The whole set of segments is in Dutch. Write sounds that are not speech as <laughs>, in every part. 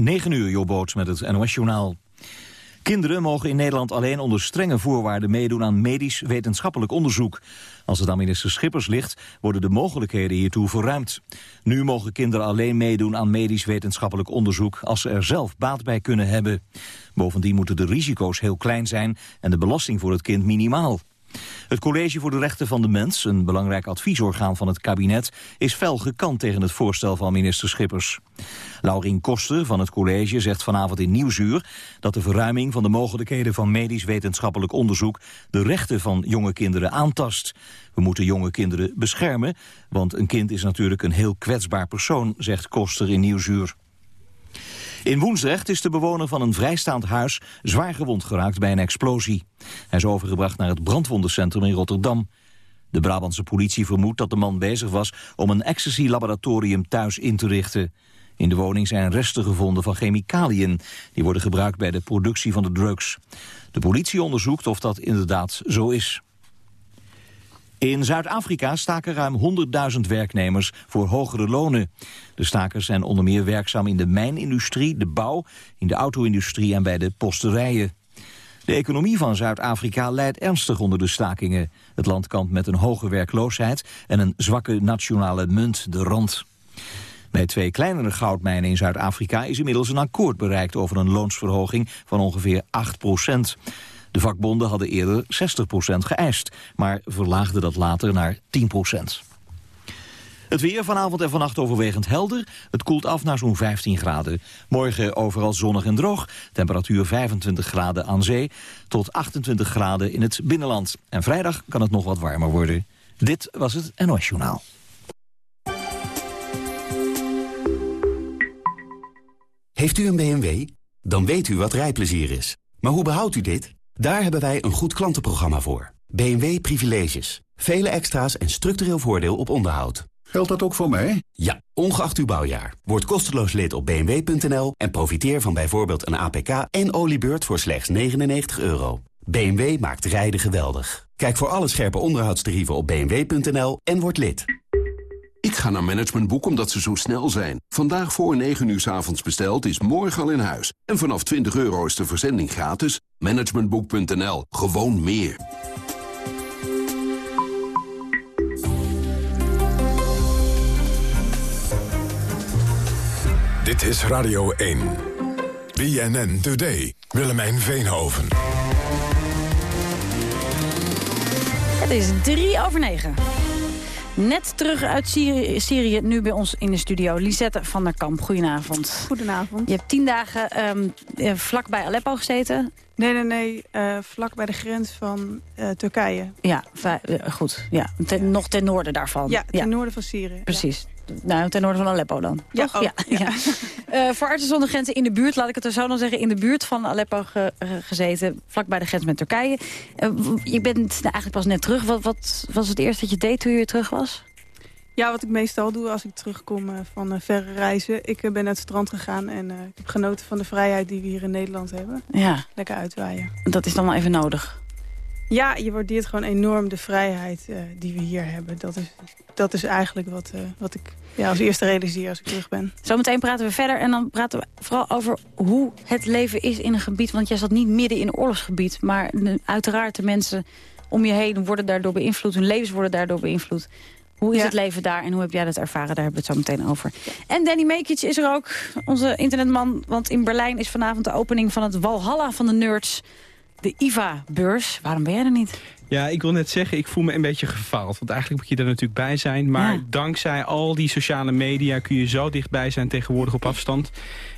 9 uur, Joboots met het NOS-journaal. Kinderen mogen in Nederland alleen onder strenge voorwaarden meedoen aan medisch wetenschappelijk onderzoek. Als het aan minister Schippers ligt, worden de mogelijkheden hiertoe verruimd. Nu mogen kinderen alleen meedoen aan medisch wetenschappelijk onderzoek als ze er zelf baat bij kunnen hebben. Bovendien moeten de risico's heel klein zijn en de belasting voor het kind minimaal. Het College voor de Rechten van de Mens, een belangrijk adviesorgaan van het kabinet, is fel gekant tegen het voorstel van minister Schippers. Laurien Koster van het college zegt vanavond in Nieuwsuur dat de verruiming van de mogelijkheden van medisch wetenschappelijk onderzoek de rechten van jonge kinderen aantast. We moeten jonge kinderen beschermen, want een kind is natuurlijk een heel kwetsbaar persoon, zegt Koster in Nieuwsuur. In Woensdrecht is de bewoner van een vrijstaand huis zwaar gewond geraakt bij een explosie. Hij is overgebracht naar het brandwondencentrum in Rotterdam. De Brabantse politie vermoedt dat de man bezig was om een ecstasy-laboratorium thuis in te richten. In de woning zijn resten gevonden van chemicaliën. Die worden gebruikt bij de productie van de drugs. De politie onderzoekt of dat inderdaad zo is. In Zuid-Afrika staken ruim 100.000 werknemers voor hogere lonen. De stakers zijn onder meer werkzaam in de mijnindustrie, de bouw, in de auto-industrie en bij de posterijen. De economie van Zuid-Afrika leidt ernstig onder de stakingen. Het land kampt met een hoge werkloosheid en een zwakke nationale munt, de rand. Bij twee kleinere goudmijnen in Zuid-Afrika is inmiddels een akkoord bereikt over een loonsverhoging van ongeveer 8 procent. De vakbonden hadden eerder 60% geëist, maar verlaagden dat later naar 10% Het weer vanavond en vannacht overwegend helder. Het koelt af naar zo'n 15 graden. Morgen overal zonnig en droog. Temperatuur 25 graden aan zee tot 28 graden in het binnenland. En vrijdag kan het nog wat warmer worden. Dit was het NOS Journaal. Heeft u een BMW? Dan weet u wat rijplezier is. Maar hoe behoudt u dit? Daar hebben wij een goed klantenprogramma voor. BMW Privileges. Vele extra's en structureel voordeel op onderhoud. Geldt dat ook voor mij? Ja, ongeacht uw bouwjaar. Word kosteloos lid op bmw.nl en profiteer van bijvoorbeeld een APK en oliebeurt voor slechts 99 euro. BMW maakt rijden geweldig. Kijk voor alle scherpe onderhoudstarieven op bmw.nl en word lid. Ik ga naar Managementboek omdat ze zo snel zijn. Vandaag voor 9 uur s avonds besteld is morgen al in huis. En vanaf 20 euro is de verzending gratis. Managementboek.nl. Gewoon meer. Dit is Radio 1. BNN Today. Willemijn Veenhoven. Het is drie over negen. Net terug uit Syrië, Syrië, nu bij ons in de studio. Lisette van der Kamp, goedenavond. Goedenavond. Je hebt tien dagen um, vlak bij Aleppo gezeten. Nee, nee, nee. Uh, vlak bij de grens van uh, Turkije. Ja, goed. Ja. Ten, nog ten noorden daarvan. Ja, ten noorden van Syrië. Precies. Nou, ten noorden van Aleppo dan. Ja, Toch? ja, ja. uh, <laughs> voor Artsen zonder Grenzen in de buurt, laat ik het er zo dan zeggen... in de buurt van Aleppo ge gezeten, vlak bij de grens met Turkije. Uh, je bent eigenlijk pas net terug. Wat, wat, was het eerste dat je deed toen je weer terug was? Ja, wat ik meestal doe als ik terugkom uh, van verre reizen. Ik ben naar het strand gegaan en ik heb genoten van de vrijheid die we hier in Nederland hebben. Ja. Lekker uitwaaien. Dat is dan wel even nodig. Ja, je waardeert gewoon enorm de vrijheid uh, die we hier hebben. Dat is, dat is eigenlijk wat, uh, wat ik ja, als eerste realiseer als ik terug ben. Zometeen praten we verder en dan praten we vooral over hoe het leven is in een gebied. Want jij zat niet midden in een oorlogsgebied. Maar uiteraard de mensen om je heen worden daardoor beïnvloed. Hun levens worden daardoor beïnvloed. Hoe is ja. het leven daar en hoe heb jij dat ervaren? Daar hebben we het zo meteen over. En Danny Mekic is er ook, onze internetman. Want in Berlijn is vanavond de opening van het Walhalla van de nerds de IVA-beurs. Waarom ben jij er niet? Ja, ik wil net zeggen, ik voel me een beetje gefaald. Want eigenlijk moet je er natuurlijk bij zijn. Maar ja. dankzij al die sociale media kun je zo dichtbij zijn tegenwoordig op afstand.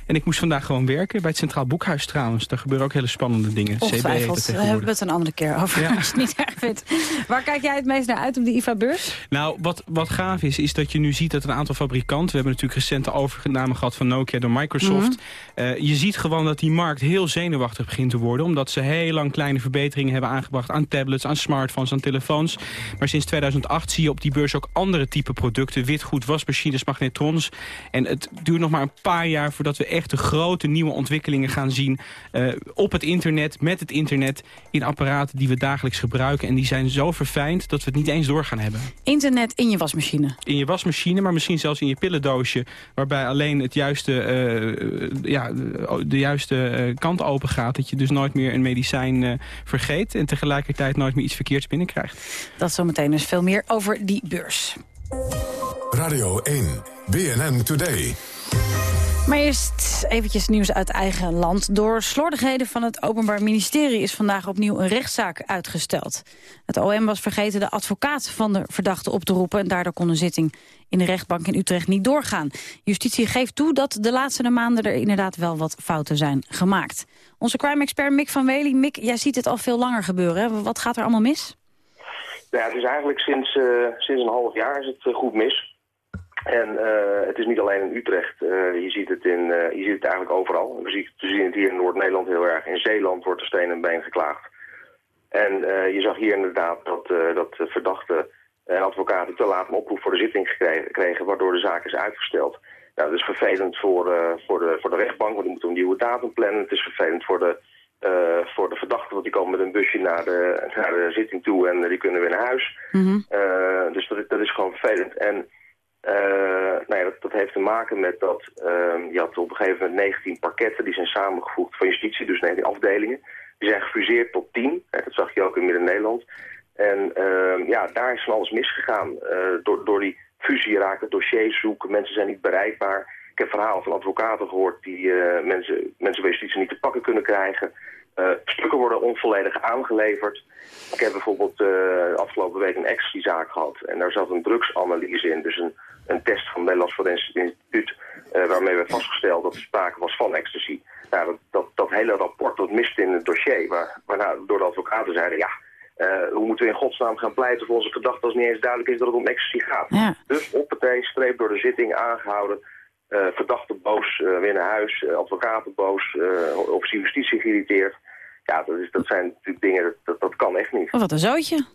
En ik moest vandaag gewoon werken bij het Centraal Boekhuis trouwens. Daar gebeuren ook hele spannende dingen. Ongetwijfeld, daar hebben we het een andere keer over. Ja. Als je het niet erg vindt. Waar kijk jij het meest naar uit op de IFA-beurs? Nou, wat, wat gaaf is, is dat je nu ziet dat een aantal fabrikanten... we hebben natuurlijk recente overname gehad van Nokia door Microsoft. Mm -hmm. uh, je ziet gewoon dat die markt heel zenuwachtig begint te worden... omdat ze heel lang kleine verbeteringen hebben aangebracht aan tablets, aan smartphones, aan telefoons. Maar sinds 2008 zie je op die beurs ook andere type producten. Witgoed, wasmachines, magnetrons. En het duurt nog maar een paar jaar voordat we echt de grote nieuwe ontwikkelingen gaan zien... Uh, op het internet, met het internet, in apparaten die we dagelijks gebruiken. En die zijn zo verfijnd dat we het niet eens door gaan hebben. Internet in je wasmachine? In je wasmachine, maar misschien zelfs in je pillendoosje... waarbij alleen het juiste, uh, ja, de juiste uh, kant open gaat. Dat je dus nooit meer een medicijn vergeet... en tegelijkertijd nooit meer iets verkeerds binnenkrijgt. Dat zometeen dus veel meer over die beurs. Radio 1, BNN Today. Maar eerst eventjes nieuws uit eigen land. Door slordigheden van het Openbaar Ministerie is vandaag opnieuw een rechtszaak uitgesteld. Het OM was vergeten de advocaat van de verdachte op te roepen... en daardoor kon een zitting in de rechtbank in Utrecht niet doorgaan. Justitie geeft toe dat de laatste maanden er inderdaad wel wat fouten zijn gemaakt. Onze crime-expert Mick van Wely. Mick, jij ziet het al veel langer gebeuren. Wat gaat er allemaal mis? Ja, het is eigenlijk sinds, uh, sinds een half jaar is het uh, goed mis. En uh, het is niet alleen in Utrecht, uh, je, ziet het in, uh, je ziet het eigenlijk overal. We zien, we zien het hier in Noord-Nederland heel erg. In Zeeland wordt er steen en been geklaagd. En je zag hier inderdaad dat, dat verdachten en advocaten te laat een oproep voor de zitting gekregen, kregen, waardoor de zaak is uitgesteld. Nou, dat is vervelend voor, voor, de, voor de rechtbank, want die moeten een nieuwe datum plannen. Het is vervelend voor de, voor de verdachten, want die komen met een busje naar de, naar de zitting toe en die kunnen weer naar huis. Mm -hmm. dus dat, dat is gewoon vervelend. En uh, nou ja, dat, heeft te maken met dat uh, je had op een gegeven moment 19 parketten die zijn samengevoegd van justitie, dus 19 afdelingen. Die zijn gefuseerd tot 10, dat zag je ook in Midden-Nederland. En uh, ja, daar is van alles misgegaan. Uh, door, door die fusie raken dossiers zoeken, mensen zijn niet bereikbaar. Ik heb verhalen van advocaten gehoord die mensen, mensen bij justitie niet te pakken kunnen krijgen. Stukken worden onvolledig aangeleverd. Ik heb bijvoorbeeld afgelopen week een ecstasy-zaak gehad. En daar zat een drugsanalyse in, dus een een test van het Nederlands Forensisch Instituut... Uh, waarmee werd vastgesteld dat er sprake was van ecstasy. Nou, dat, dat, dat hele rapport dat mist in het dossier, waar, waarna door de advocaten zeiden... ja, hoe moeten we in godsnaam gaan pleiten voor onze verdachte als niet eens duidelijk is dat het om ecstasy gaat. Ja. Dus op het streep door de zitting aangehouden... Uh, verdachte boos weer naar huis, advocaten boos, officier justitie geïrriteerd. Ja, dat, is, dat zijn natuurlijk dingen, dat, dat, dat kan echt niet. Oh, wat een zootje.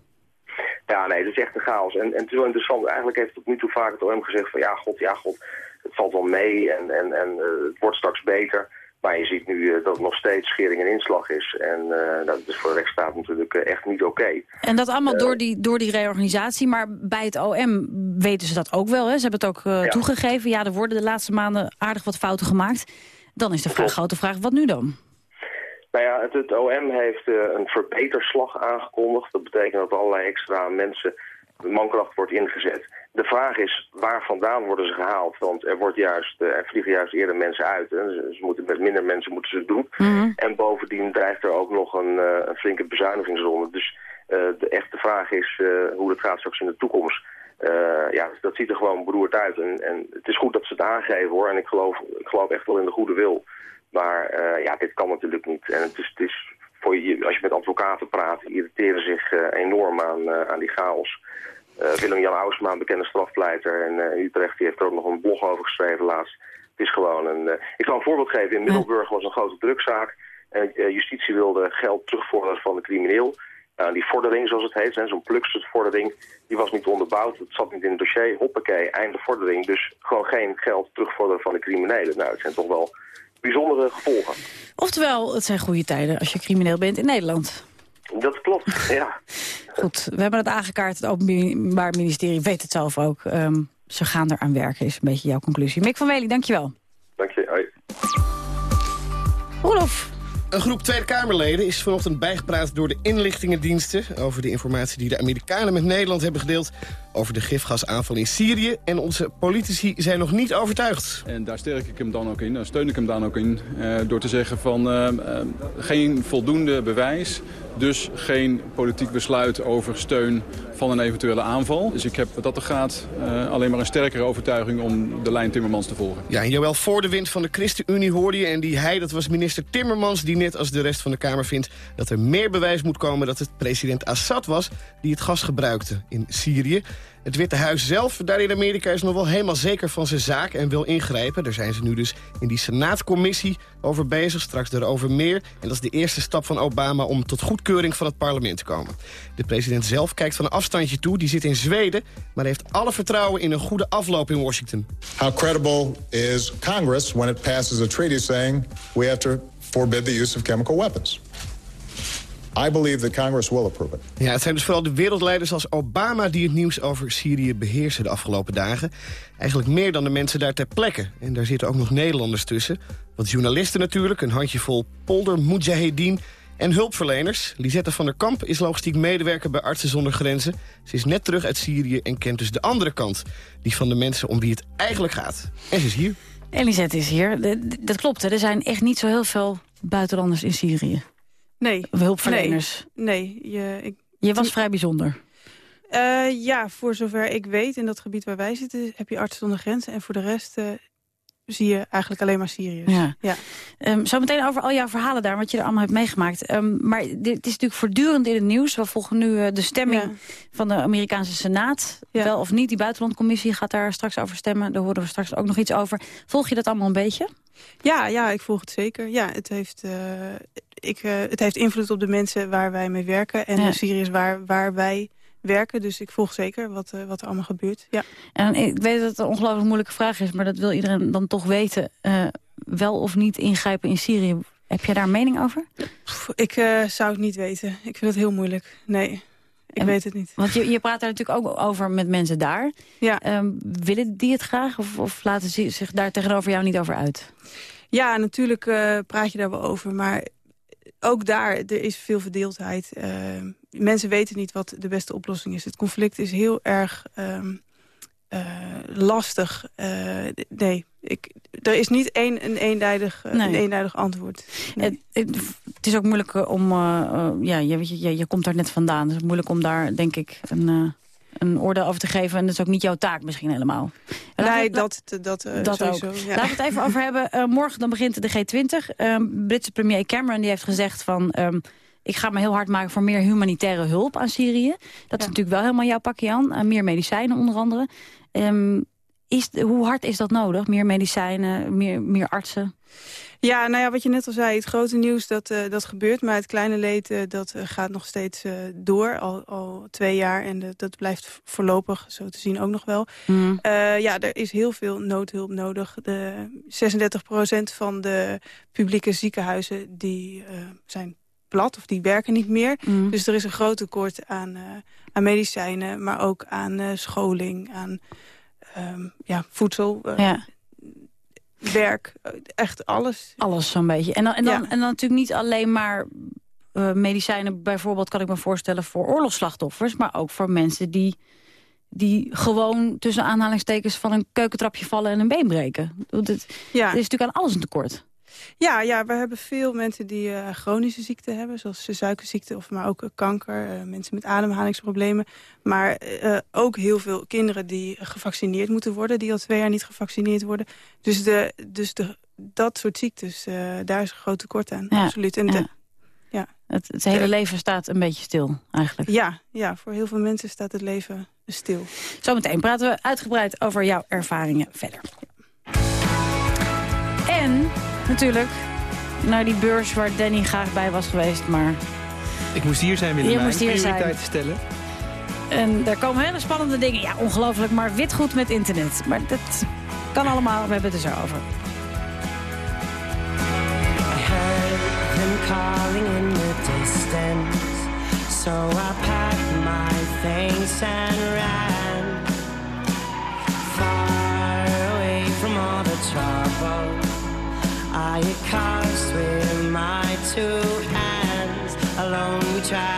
Ja, nee, dat is echt een chaos. En, en het is wel interessant, eigenlijk heeft tot nu toe vaak het OM gezegd van ja, god, ja, god, het valt wel mee en, en, en uh, het wordt straks beter. Maar je ziet nu uh, dat het nog steeds schering en inslag is. En uh, dat is voor de rechtsstaat natuurlijk echt niet oké. Okay. En dat allemaal door, die, door die reorganisatie. Maar bij het OM weten ze dat ook wel. Hè? Ze hebben het ook ja. toegegeven. Ja, er worden de laatste maanden aardig wat fouten gemaakt. Dan is de vraag, grote vraag, wat nu dan? Nou ja, het, het OM heeft een verbeterslag aangekondigd. Dat betekent dat allerlei extra mensen, de mankracht wordt ingezet. De vraag is, waar vandaan worden ze gehaald? Want er, wordt juist, uh, er vliegen juist eerder mensen uit. Hè? Ze, moeten met minder mensen moeten ze het doen. Mm -hmm. En bovendien dreigt er ook nog een, uh, een flinke bezuinigingsronde. Dus de echte vraag is hoe het gaat straks in de toekomst. ja, dat ziet er gewoon beroerd uit. En, en het is goed dat ze het aangeven hoor. En ik geloof, ik geloof echt wel in de goede wil. Maar uh, ja, dit kan natuurlijk niet. En het is, het is voor je, als je met advocaten praat, irriteren zich uh, enorm aan, uh, aan die chaos. Willem-Jan Ausma, een bekende strafpleiter en Utrecht, die heeft er ook nog een blog over geschreven laatst. Het is gewoon een... ik zal een voorbeeld geven. In Middelburg was een grote drukzaak. justitie wilde geld terugvorderen van de crimineel. die vordering, zoals het heet, zo'n plukstutvordering, die was niet onderbouwd. Het zat niet in het dossier. Hoppakee, einde vordering. Dus gewoon geen geld terugvorderen van de criminelen. Nou, het zijn toch wel bijzondere gevolgen. Oftewel, het zijn goede tijden als je crimineel bent in Nederland. Dat klopt, <laughs> ja. Goed, we hebben het aangekaart. Het Openbaar Ministerie weet het zelf ook. Um, ze gaan eraan werken, is een beetje jouw conclusie. Mick van Wely, dankjewel. Dank je, hoi. Roelof. Een groep Tweede Kamerleden is vanochtend bijgepraat door de inlichtingendiensten... over de informatie die de Amerikanen met Nederland hebben gedeeld... over de gifgasaanval in Syrië. En onze politici zijn nog niet overtuigd. En daar sterk ik hem dan ook in, daar steun ik hem dan ook in... Uh, door te zeggen van uh, uh, geen voldoende bewijs... dus geen politiek besluit over steun van een eventuele aanval. Dus ik heb wat dat er gaat alleen maar een sterkere overtuiging... om de lijn Timmermans te volgen. Ja, en voor de wind van de ChristenUnie hoorde je... en die hij, dat was minister Timmermans... die net als de rest van de Kamer vindt dat er meer bewijs moet komen... dat het president Assad was die het gas gebruikte in Syrië. Het Witte Huis zelf, daar in Amerika, is nog wel helemaal zeker van zijn zaak en wil ingrijpen. Daar zijn ze nu dus in die Senaatcommissie over bezig, straks erover meer. En dat is de eerste stap van Obama om tot goedkeuring van het parlement te komen. De president zelf kijkt van een afstandje toe, die zit in Zweden... maar heeft alle vertrouwen in een goede afloop in Washington. How credible is Congress when it passes a treaty saying we have to forbid the use of chemical weapons? I believe that Congress will approve it. Ja, het zijn dus vooral de wereldleiders als Obama die het nieuws over Syrië beheersen de afgelopen dagen. Eigenlijk meer dan de mensen daar ter plekke. En daar zitten ook nog Nederlanders tussen. Wat journalisten natuurlijk, een handjevol polder, mujahedin en hulpverleners. Lisette van der Kamp is logistiek medewerker bij Artsen zonder Grenzen. Ze is net terug uit Syrië en kent dus de andere kant. Die van de mensen om wie het eigenlijk gaat. En ze is hier. Elisette is hier. dat klopt, hè. er zijn echt niet zo heel veel buitenlanders in Syrië. Nee. hulpverleners. Nee. nee je, ik, je was vrij bijzonder. Uh, ja, voor zover ik weet, in dat gebied waar wij zitten... heb je artsen zonder grenzen. En voor de rest uh, zie je eigenlijk alleen maar Syriërs. Ja. ja. Um, zo meteen over al jouw verhalen daar, wat je er allemaal hebt meegemaakt. Um, maar dit is natuurlijk voortdurend in het nieuws. We volgen nu uh, de stemming ja. van de Amerikaanse Senaat. Ja. Wel of niet, die buitenlandcommissie gaat daar straks over stemmen. Daar horen we straks ook nog iets over. Volg je dat allemaal een beetje? Ja, ja ik volg het zeker. Ja, het heeft, ik, uh, het heeft invloed op de mensen waar wij mee werken. En ja. Syriërs waar, waar wij werken. Dus ik volg zeker wat, uh, wat er allemaal gebeurt. Ja. En ik weet dat het een ongelooflijk moeilijke vraag is... maar dat wil iedereen dan toch weten. Uh, wel of niet ingrijpen in Syrië. Heb jij daar een mening over? Pff, ik zou het niet weten. Ik vind het heel moeilijk. Nee, ik en, weet het niet. Want je, je praat daar natuurlijk ook over met mensen daar. Ja. Um, willen die het graag? Of, of laten ze zich daar tegenover jou niet over uit? Ja, natuurlijk praat je daar wel over. Maar ook daar, er is veel verdeeldheid. Uh, mensen weten niet wat de beste oplossing is. Het conflict is heel erg um, uh, lastig. Uh, nee, ik, er is niet één, een, eenduidig, nee. een antwoord. Nee. Het, het, is ook moeilijk om... ja, je, je, je komt daar net vandaan. Het is moeilijk om daar, denk ik... een een oordeel over te geven. En dat is ook niet jouw taak misschien helemaal. Nee, we, dat, dat, uh, dat sowieso, ook. Ja. Laten we het even over hebben. Uh, morgen dan begint de G20. Uh, Britse premier Cameron die heeft gezegd van... Um, ik ga me heel hard maken voor meer humanitaire hulp aan Syrië. Dat ja. is natuurlijk wel helemaal jouw pakje aan. meer medicijnen onder andere. Um, is, hoe hard is dat nodig? Meer medicijnen, meer, meer artsen? Ja, nou ja, wat je net al zei, het grote nieuws dat, uh, dat gebeurt. Maar het kleine leed uh, dat uh, gaat nog steeds door, al, al twee jaar. En de, dat blijft voorlopig, zo te zien, ook nog wel. Mm. ja, er is heel veel noodhulp nodig. De 36% van de publieke ziekenhuizen die zijn plat of die werken niet meer. Mm. Dus er is een groot tekort aan, aan medicijnen, maar ook aan scholing, aan um, ja, voedsel... ja werk, echt alles. Alles zo'n beetje. En dan, en, dan, ja. en dan natuurlijk niet alleen maar uh, medicijnen... bijvoorbeeld kan ik me voorstellen voor oorlogsslachtoffers... maar ook voor mensen die, die gewoon tussen aanhalingstekens... van een keukentrapje vallen en een been breken. Het, ja. er is natuurlijk aan alles een tekort. Ja, ja, we hebben veel mensen die uh, chronische ziekten hebben, zoals suikerziekte, of maar ook uh, kanker, uh, mensen met ademhalingsproblemen. Maar ook heel veel kinderen die gevaccineerd moeten worden, die al twee jaar niet gevaccineerd worden. Dus, de, dus de, dat soort ziektes, daar is een groot tekort aan, ja, absoluut. En ja. de, ja. Het, het hele leven staat een beetje stil, eigenlijk. Ja, ja, voor heel veel mensen staat het leven stil. Zometeen praten we uitgebreid over jouw ervaringen verder. En natuurlijk naar die beurs waar Danny graag bij was geweest, maar... Ik moest hier zijn, Willemijn. Je moest hier zijn. stellen. En daar komen hele spannende dingen. Ja, ongelooflijk, maar witgoed met internet. Maar dat kan allemaal, we hebben het er zo over. I heard them calling in the distance So I packed my things and ran Far away from all the trouble I caused with my two hands. Alone we traveled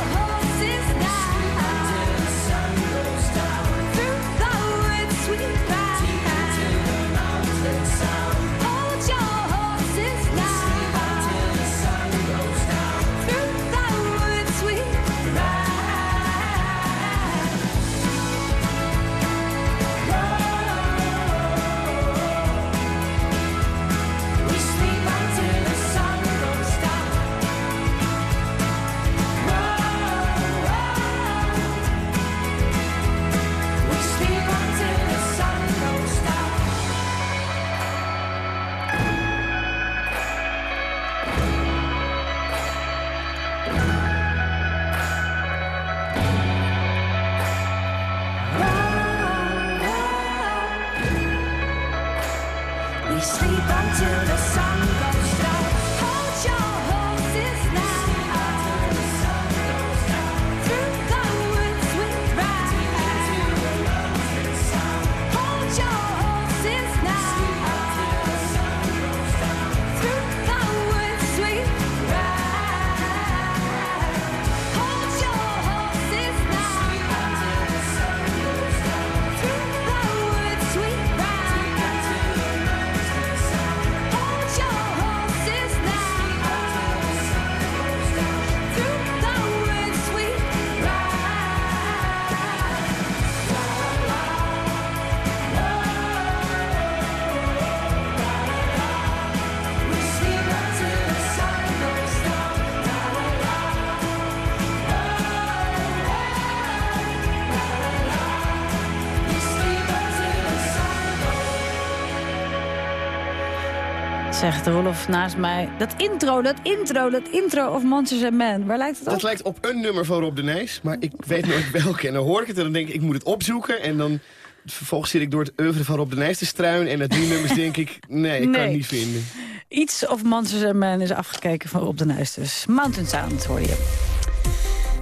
Zegt Rolf naast mij. Dat intro, dat intro, dat intro of Monsters and Men. Waar lijkt het op? Dat lijkt op een nummer van Rob de Nijs, maar ik weet nooit <laughs> welke. En dan hoor ik het en dan denk ik, ik moet het opzoeken. En dan vervolgens zit ik door het oeuvre van Rob de Nijs te struinen. En na drie nummers denk ik, nee, ik kan het niet vinden. Iets of Monsters and Men is afgekeken van Rob de Nijs dus. Mountain Sound hoor je.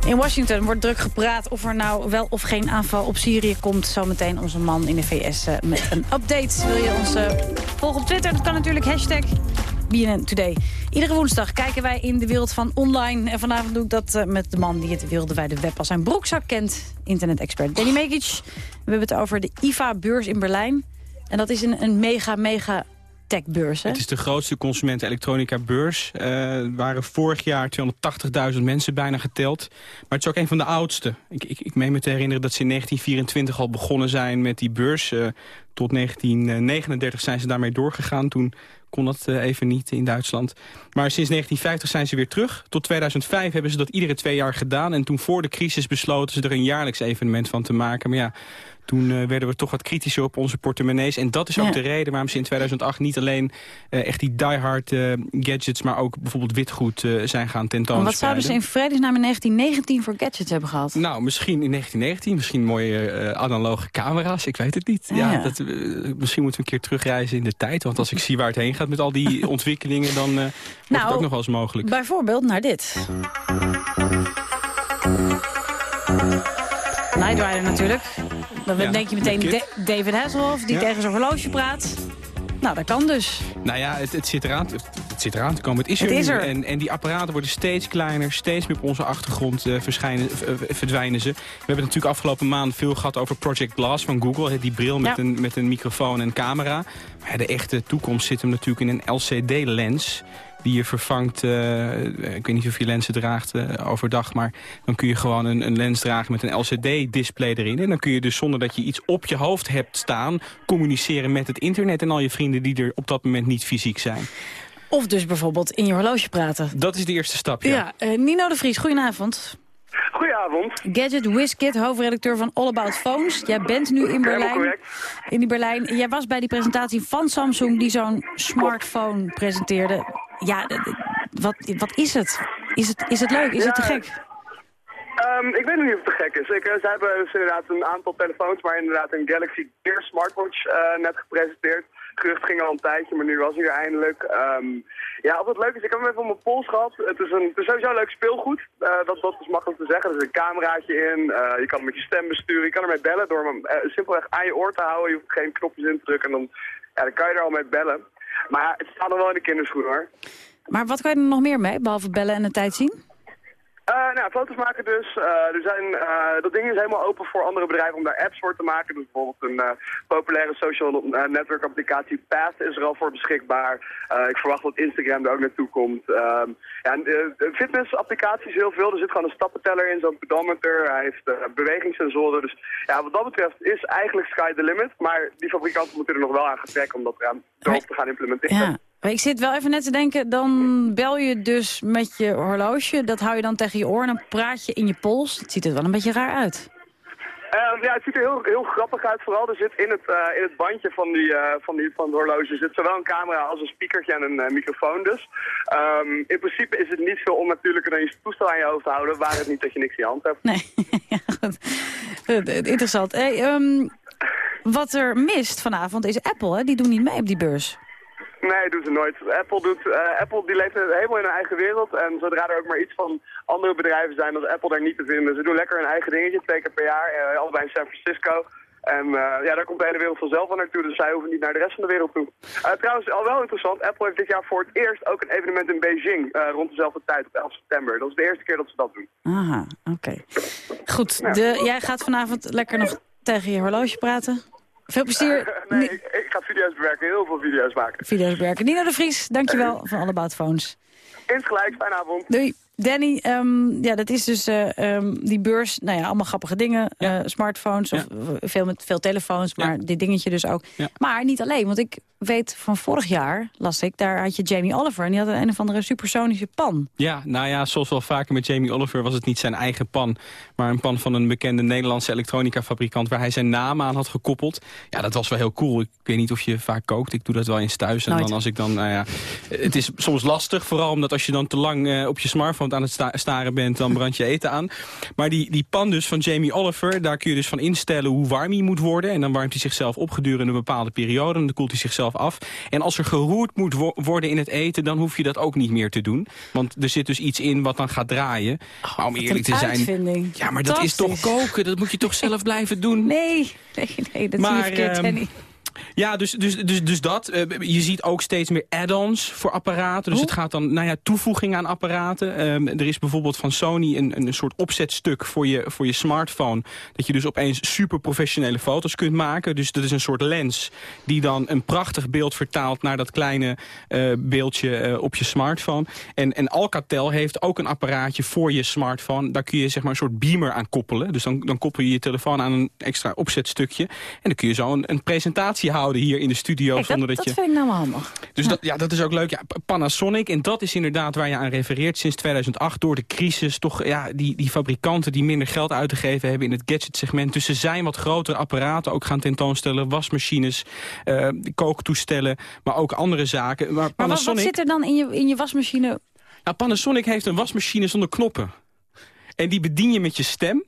In Washington wordt druk gepraat of er nou wel of geen aanval op Syrië komt. Zometeen onze man in de VS eh, met een update. Wil je ons eh, volgen op Twitter? Dat kan natuurlijk. Hashtag Today. Iedere woensdag kijken wij in de wereld van online. En vanavond doe ik dat eh, met de man die het wereldwijde web als zijn broekzak kent. Internet-expert Danny Mekic. We hebben het over de IFA-beurs in Berlijn. En dat is een, een mega, mega techbeurs? Het is de grootste consument elektronica beurs. Eh, Er waren vorig jaar 280.000 mensen bijna geteld. Maar het is ook een van de oudste. Ik, ik, ik meen me te herinneren dat ze in 1924 al begonnen zijn met die beurs. Eh, tot 1939 zijn ze daarmee doorgegaan. Toen kon dat eh, even niet in Duitsland. Maar sinds 1950 zijn ze weer terug. Tot 2005 hebben ze dat iedere twee jaar gedaan. En toen voor de crisis besloten ze er een jaarlijks evenement van te maken. Maar ja, toen eh, werden we toch wat kritischer op onze portemonnees. En dat is ook Ja. de reden waarom ze in 2008 niet alleen eh, echt die diehard eh, gadgets... maar ook bijvoorbeeld witgoed eh, zijn gaan En tentoonspreiden. wat zouden ze in vredesnaam in 1919 voor gadgets hebben gehad? Nou, misschien in 1919, misschien mooie eh, analoge camera's, ik weet het niet. Ah, ja, ja. Dat, misschien moeten we een keer terugreizen in de tijd. Want als ik zie waar het heen gaat met al die <laughs> ontwikkelingen... dan eh wordt Nou, het ook nog wel eens mogelijk. Bijvoorbeeld naar dit. Night Rider natuurlijk. Dan Ja, denk je meteen David Hasselhoff die Ja. tegen zijn horloge praat. Nou, dat kan dus. Nou ja, het, het, zit eraan, zit eraan te komen. Het is Het er is er. En, en die apparaten worden steeds kleiner, steeds meer op onze achtergrond eh, verschijnen, v- verdwijnen ze. We hebben natuurlijk afgelopen maand veel gehad over Project Glass van Google. Die bril met, Ja. een, met een microfoon en camera. Maar de echte toekomst zit hem natuurlijk in een LCD-lens die je vervangt, eh, ik weet niet of je lenzen draagt eh, overdag, maar dan kun je gewoon een, een lens dragen met een LCD-display erin. En dan kun je dus zonder dat je iets op je hoofd hebt staan, communiceren met het internet en al je vrienden die er op dat moment niet fysiek zijn. Of dus bijvoorbeeld in je horloge praten. Dat is de eerste stap, ja. Ja, eh, Nino de Vries, goedenavond. Goedenavond. Gadget Wizkid, hoofdredacteur van All About Phones. Jij bent nu in Berlijn. correct. In die Berlijn. Jij was bij die presentatie van Samsung die zo'n smartphone presenteerde. Ja, wat, wat is het? Is het, is het leuk? Is het te gek? Eh, Ehm, ik weet nog niet of het te gek is. Ik, eh, ze hebben dus inderdaad een aantal telefoons, maar inderdaad een Galaxy Gear smartwatch eh, net gepresenteerd. Gerucht ging al een tijdje, maar nu was hij er eindelijk. Ehm, ja, wat leuk is, ik heb hem even op mijn pols gehad. Het is, een, het is sowieso leuk speelgoed. Eh, dat, dat is makkelijk te zeggen. Er zit een cameraatje in. je kan hem met je stem besturen. Je kan ermee bellen door hem simpelweg aan je oor te houden. Je hoeft geen knopjes in te drukken en dan, ja, dan kan je er al mee bellen. Maar het staat nog wel in de kinderschoenen hoor. Maar wat kan je er nog meer mee, behalve bellen en de tijd zien? Eh, nou, foto's maken dus. Eh, er zijn, eh, dat ding is helemaal open voor andere bedrijven om daar apps voor te maken. Dus bijvoorbeeld een populaire social network applicatie Path is er al voor beschikbaar. Ik verwacht dat Instagram er ook naartoe komt. Ehm, ja, en, eh, fitnessapplicaties heel veel. Er zit gewoon een stappenteller in, zo'n pedometer. Hij heeft bewegingssensoren. Dus ja, wat dat betreft is eigenlijk sky the limit. Maar die fabrikanten moeten er nog wel aan gaan trekken om dat eraan te gaan implementeren. Ja. Maar ik zit wel even net te denken, dan bel je dus met je horloge. Dat hou je dan tegen je oor en dan praat je in je pols. Het ziet er wel een beetje raar uit. Eh, ja, het ziet er heel, heel grappig uit. Vooral er zit in het, eh, in het bandje van, die, eh, van, die, van het horloge zit zowel een camera als een speakertje en een eh, microfoon dus. Ehm, in principe is het niet veel onnatuurlijker dan je toestel aan je hoofd te houden, waar het niet dat je niks in je hand hebt. Nee, <laughs> ja, goed. Interessant. Hey, ehm, wat er mist vanavond is Apple, hè? die doen niet mee op die beurs. Nee, doen ze nooit. Apple, doet, eh, Apple die leeft helemaal in hun eigen wereld. En zodra er ook maar iets van andere bedrijven zijn, dan is Apple daar niet te vinden. Ze doen lekker hun eigen dingetje, twee keer per jaar. eh, allebei in San Francisco. En eh, ja, daar komt de hele wereld vanzelf van naartoe. Dus zij hoeven niet naar de rest van de wereld toe. Trouwens, al wel interessant. Apple heeft dit jaar voor het eerst ook een evenement in Beijing. rond dezelfde tijd, op 11 september. Dat is de eerste keer dat ze dat doen. Aha, oké. Goed, de, jij gaat vanavond lekker nog tegen je horloge praten. Veel plezier. <laughs> nee, ik, ik ga video's bewerken. Heel veel video's maken. Video's werken. Nino de Vries, dankjewel van alle Phones. Insgelijks, fijne avond. Doei. Danny, ehm, ja, dat is dus eh, ehm, die beurs. Nou ja, allemaal grappige dingen. eh, smartphones, of veel met veel telefoons, maar dit dingetje dus ook. Maar niet alleen, want ik weet van vorig jaar, las ik, daar had je Jamie Oliver... en die had een, een of andere supersonische pan. Ja, nou ja, zoals wel vaker met Jamie Oliver was het niet zijn eigen pan... maar een pan van een bekende Nederlandse elektronica-fabrikant... waar hij zijn naam aan had gekoppeld. Ja, dat was wel heel cool. Ik weet niet of je vaak kookt. Ik doe dat wel eens thuis. En Nooit. dan als ik dan, nou ja... Het is soms lastig, vooral omdat als je dan te lang eh, op je smartphone aan het sta- staren bent... dan brand je eten aan. Maar die, die pan dus van Jamie Oliver, daar kun je dus van instellen hoe warm hij moet worden. En dan warmt hij zichzelf op gedurende een bepaalde periode. En dan koelt hij zichzelf af. En als er geroerd moet wo- worden in het eten, dan hoef je dat ook niet meer te doen. Want er zit dus iets in wat dan gaat draaien. maar om eerlijk te zijn... uitvinding. Ja, maar dat is toch koken? Dat moet je toch zelf <laughs> blijven doen? Nee, nee, nee dat zie je verkeerd. Ja, dus, dus, dus, dus dat. Eh, je ziet ook steeds meer add-ons voor apparaten. Dus Hoe? het gaat dan, nou ja, toevoeging aan apparaten. Ehm, er is bijvoorbeeld van Sony een, een soort opzetstuk voor je, voor je smartphone. Dat je dus opeens super professionele foto's kunt maken. Dus dat is een soort lens die dan een prachtig beeld vertaalt... naar dat kleine eh, beeldje eh, op je smartphone. En, en Alcatel heeft ook een apparaatje voor je smartphone. Daar kun je zeg maar een soort beamer aan koppelen. Dus dan, dan koppel je je telefoon aan een extra opzetstukje. En dan kun je zo een, een presentatie houden hier in de studio. Kijk, zonder dat, dat, dat je... vind ik nou wel handig. Dus Dat, ja, dat is ook leuk. Ja, Panasonic, en dat is inderdaad waar je aan refereert sinds 2008. Door de crisis, toch ja, die, die fabrikanten die minder geld uit te geven hebben in het gadgetsegment. Dus ze zijn wat grotere apparaten ook gaan tentoonstellen. Wasmachines, eh, kooktoestellen, maar ook andere zaken. Maar Maar wat, Panasonic, wat zit er dan in je, in je wasmachine? nou, Panasonic heeft een wasmachine zonder knoppen. En die bedien je met je stem.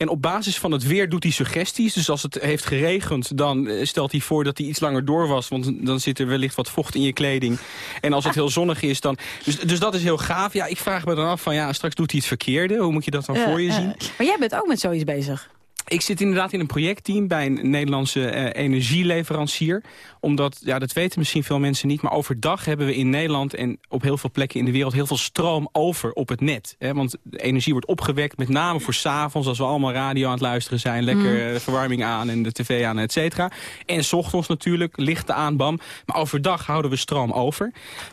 En op basis van het weer doet hij suggesties. Dus als het heeft geregend, dan eh, stelt hij voor dat hij iets langer door was. Want dan zit er wellicht wat vocht in je kleding. En als het heel zonnig is, dan... Dus, dus dat is heel gaaf. Ja, ik vraag me dan af van, ja, straks doet hij het verkeerde. Hoe moet je dat dan voor je zien? Maar jij bent ook met zoiets bezig. Ik zit inderdaad in een projectteam bij een Nederlandse eh, energieleverancier. Omdat, ja, dat weten misschien veel mensen niet... maar overdag hebben we in Nederland en op heel veel plekken in de wereld... heel veel stroom over op het net. Hè? Want de energie wordt opgewekt, met name voor s'avonds... als we allemaal radio aan het luisteren zijn. Lekker Mm. eh, de verwarming aan en de tv aan, et cetera. En 's ochtends natuurlijk, lichten aan, bam. Maar overdag houden we stroom over.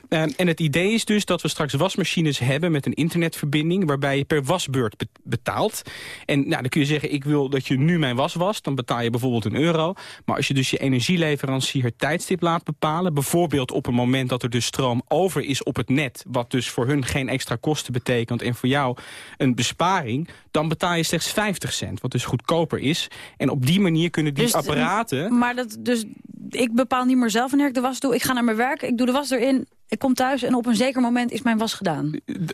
Eh, en het idee is dus dat we straks wasmachines hebben... met een internetverbinding waarbij je per wasbeurt be- betaalt. En nou, dan kun je zeggen, ik wil dat je nu mijn was wast. Dan betaal je bijvoorbeeld een euro. Maar als je dus je energieleverancier het tijdstip laat bepalen... bijvoorbeeld op een moment dat er dus stroom over is op het net... wat dus voor hun geen extra kosten betekent... en voor jou een besparing... dan betaal je slechts 50 cent, wat dus goedkoper is. En op die manier kunnen die Dus, apparaten... Maar dat, dus ik bepaal niet meer zelf wanneer ik de was doe. Ik ga naar mijn werk, ik doe de was erin ik kom thuis en op een zeker moment is mijn was gedaan.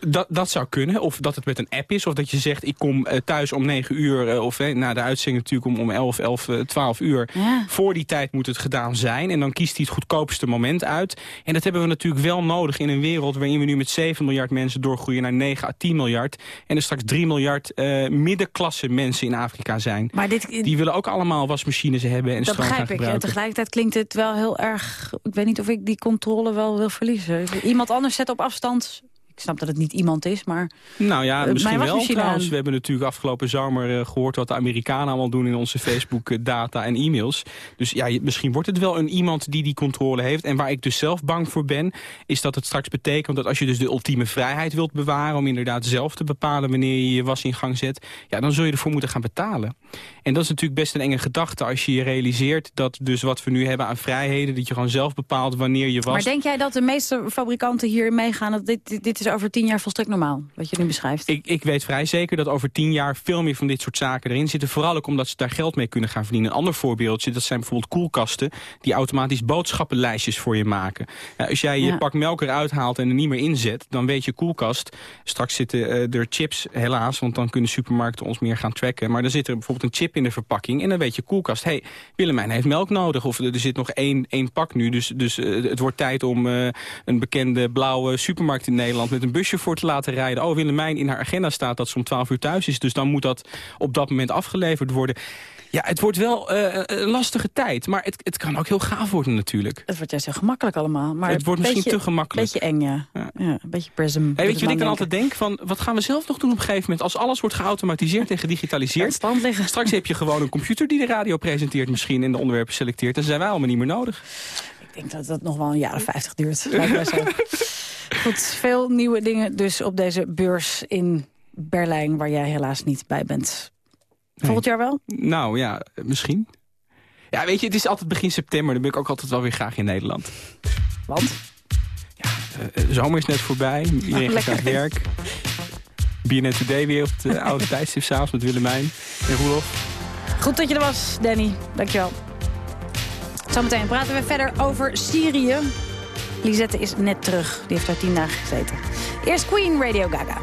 Dat, dat zou kunnen. Of dat het met een app is. Of dat je zegt, ik kom eh, thuis om 9 uur. eh, of eh, na de uitzending natuurlijk om, om 11, 11, eh, 12 uur. Ja. Voor die tijd moet het gedaan zijn. En dan kiest hij het goedkoopste moment uit. En dat hebben we natuurlijk wel nodig in een wereld... waarin we nu met 7 miljard mensen doorgroeien naar 9 à 10 miljard. En er straks 3 miljard eh, middenklasse mensen in Afrika zijn. Maar dit, Die willen ook allemaal wasmachines hebben en dat stroom gaan begrijp ik. En tegelijkertijd klinkt het wel heel erg... Ik weet niet of ik die controle wel wil verliezen. Iemand anders zet op afstand... Ik snap dat het niet iemand is, maar... Nou ja, Eh, misschien wel trouwens. aan. We hebben natuurlijk afgelopen zomer eh, gehoord... wat de Amerikanen allemaal doen in onze Facebook-data en e-mails. Dus ja, je- misschien wordt het wel een iemand die die controle heeft. En waar ik dus zelf bang voor ben... is dat het straks betekent dat als je dus de ultieme vrijheid wilt bewaren... om inderdaad zelf te bepalen wanneer je je was in gang zet... ja, dan zul je ervoor moeten gaan betalen. En dat is natuurlijk best een enge gedachte als je je realiseert... dat dus wat we nu hebben aan vrijheden... dat je gewoon zelf bepaalt wanneer je was... Maar denk jij dat de meeste fabrikanten hier meegaan... dat dit, dit, is over tien jaar volstrekt normaal, wat je nu beschrijft? Ik, ik weet vrij zeker dat over tien jaar veel meer van dit soort zaken erin zitten. Vooral ook omdat ze daar geld mee kunnen gaan verdienen. Een ander voorbeeldje, dat zijn bijvoorbeeld koelkasten... die automatisch boodschappenlijstjes voor je maken. Als jij je Ja. pak melk eruit haalt en er niet meer inzet... dan weet je koelkast... straks zitten eh, er chips, helaas... want dan kunnen supermarkten ons meer gaan tracken. Maar dan zit er bijvoorbeeld een chip in de verpakking... en dan weet je koelkast, hey, Willemijn heeft melk nodig... of er zit nog één, één pak nu, dus, dus eh, het wordt tijd om... eh, een bekende blauwe supermarkt in Nederland... met een busje voor te laten rijden. Oh, Willemijn, in haar agenda staat dat ze om 12 uur thuis is. Dus dan moet dat op dat moment afgeleverd worden. Ja, het wordt wel eh, een lastige tijd. Maar het, het kan ook heel gaaf worden natuurlijk. Het wordt juist heel gemakkelijk allemaal. Maar Het wordt een misschien te gemakkelijk. beetje eng, ja. ja. een beetje prism. Hey, weet je wat ik dan altijd denk? Van, wat gaan we zelf nog doen op een gegeven moment? Als alles wordt geautomatiseerd en gedigitaliseerd. <laughs> Straks heb je gewoon een computer die de radio presenteert misschien... en de onderwerpen selecteert. Dan zijn wij allemaal niet meer nodig. Ik denk dat dat nog wel een jaar of 50 duurt. <laughs> Goed, veel nieuwe dingen dus op deze beurs in Berlijn... waar jij helaas niet bij bent. Volgend jaar wel? Nou ja, misschien. Ja, weet je, het is altijd begin september. Dan ben ik ook altijd wel weer graag in Nederland. Want? Ja, eh, de zomer is net voorbij. Iedereen gaat aan het werk. BNN Today weer op eh, <laughs> oude tijdstip s'avonds met Willemijn en Roelof. Goed dat je er was, Danny. Dankjewel. Zometeen praten we verder over Syrië. Lisette is net terug. Die heeft daar tien dagen gezeten. Eerst Queen Radio Gaga.